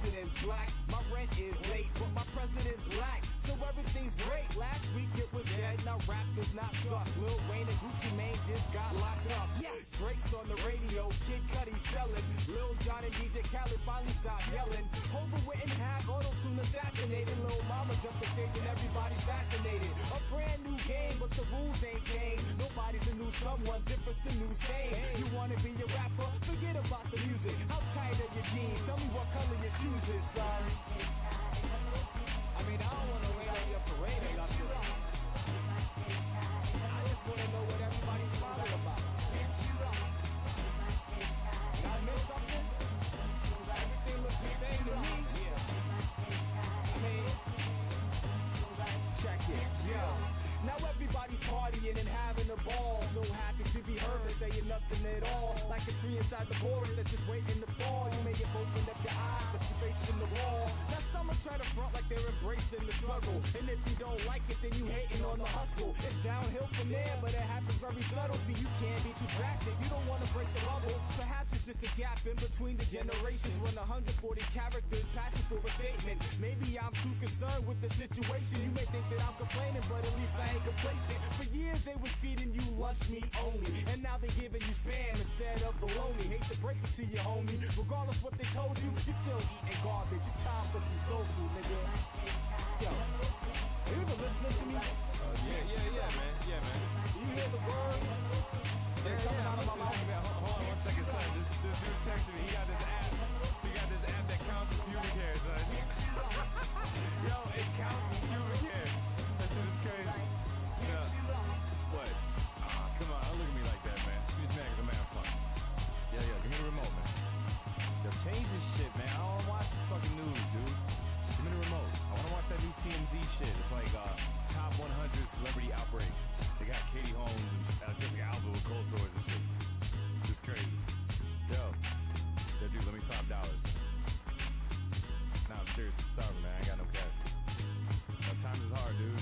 President's black, my rent is late, but my president's black, so everything's great. Last week it was dead, now rap does not suck. Lil Wayne and Gucci Mane just got locked up. Yes, Drake's on the radio, Kid Cudi selling. Lil Jon and DJ Khaled finally stopped yelling. Hova Witten had auto-tune assassinated. Lil Mama jumped the stage and everybody's fascinated. A brand new game, but the rules ain't changed. Nobody's a new someone, different's the new same. You wanna be a rapper? Forget about the music. How tight are your jeans? Tell me what color your shoes is, son. I mean, I don't wanna wait on your parade or nothing. I just wanna know what saying nothing at all. Like a tree inside the forest that's just waiting to fall. You may have opened up your eyes, but you're facing the wall. Now some will try to front like they're embracing the struggle. And if you don't like it, then you hating on the hustle. It's downhill from there, but it happens very subtle. See, you can't be too drastic. You don't want to break the bubble. Perhaps it's just a gap in between the generations when 140 characters passing for a statement. Maybe I'm too concerned with the situation. You may think that I'm complaining, but at least I ain't complacent. For years they was feeding you lunch meat only, and now they giving you spam instead of bologna. Hate to break it to you, homie. Regardless what they told you, you still eating garbage. It's time for some soul food, nigga. Yo, you been listening to me? yeah, yeah, yeah, man. Yeah, man. You hear the words? They're coming out of my mouth. Man, hold, hold on one second, son. This, this dude texted me. He got this app. He got this app that counts as pubic hair, son. Yo, it counts as pubic hair. That shit is crazy. Come on. Don't look at me like that, man. You just mad 'cause I'm having fun. Yeah, yeah. Give me the remote, man. Yo, change this shit, man. I don't watch the fucking news, dude. Give me the remote. I wanna watch that new TMZ shit. It's like uh, top 100 celebrity outbreaks. They got Katie Holmes and uh, Jessica Alba with cold sores and shit. It's crazy. Yo, yo, dude, let me five dollars. Nah, I'm serious. I'm starving, man. I got no cash. Yo, times is hard, dude.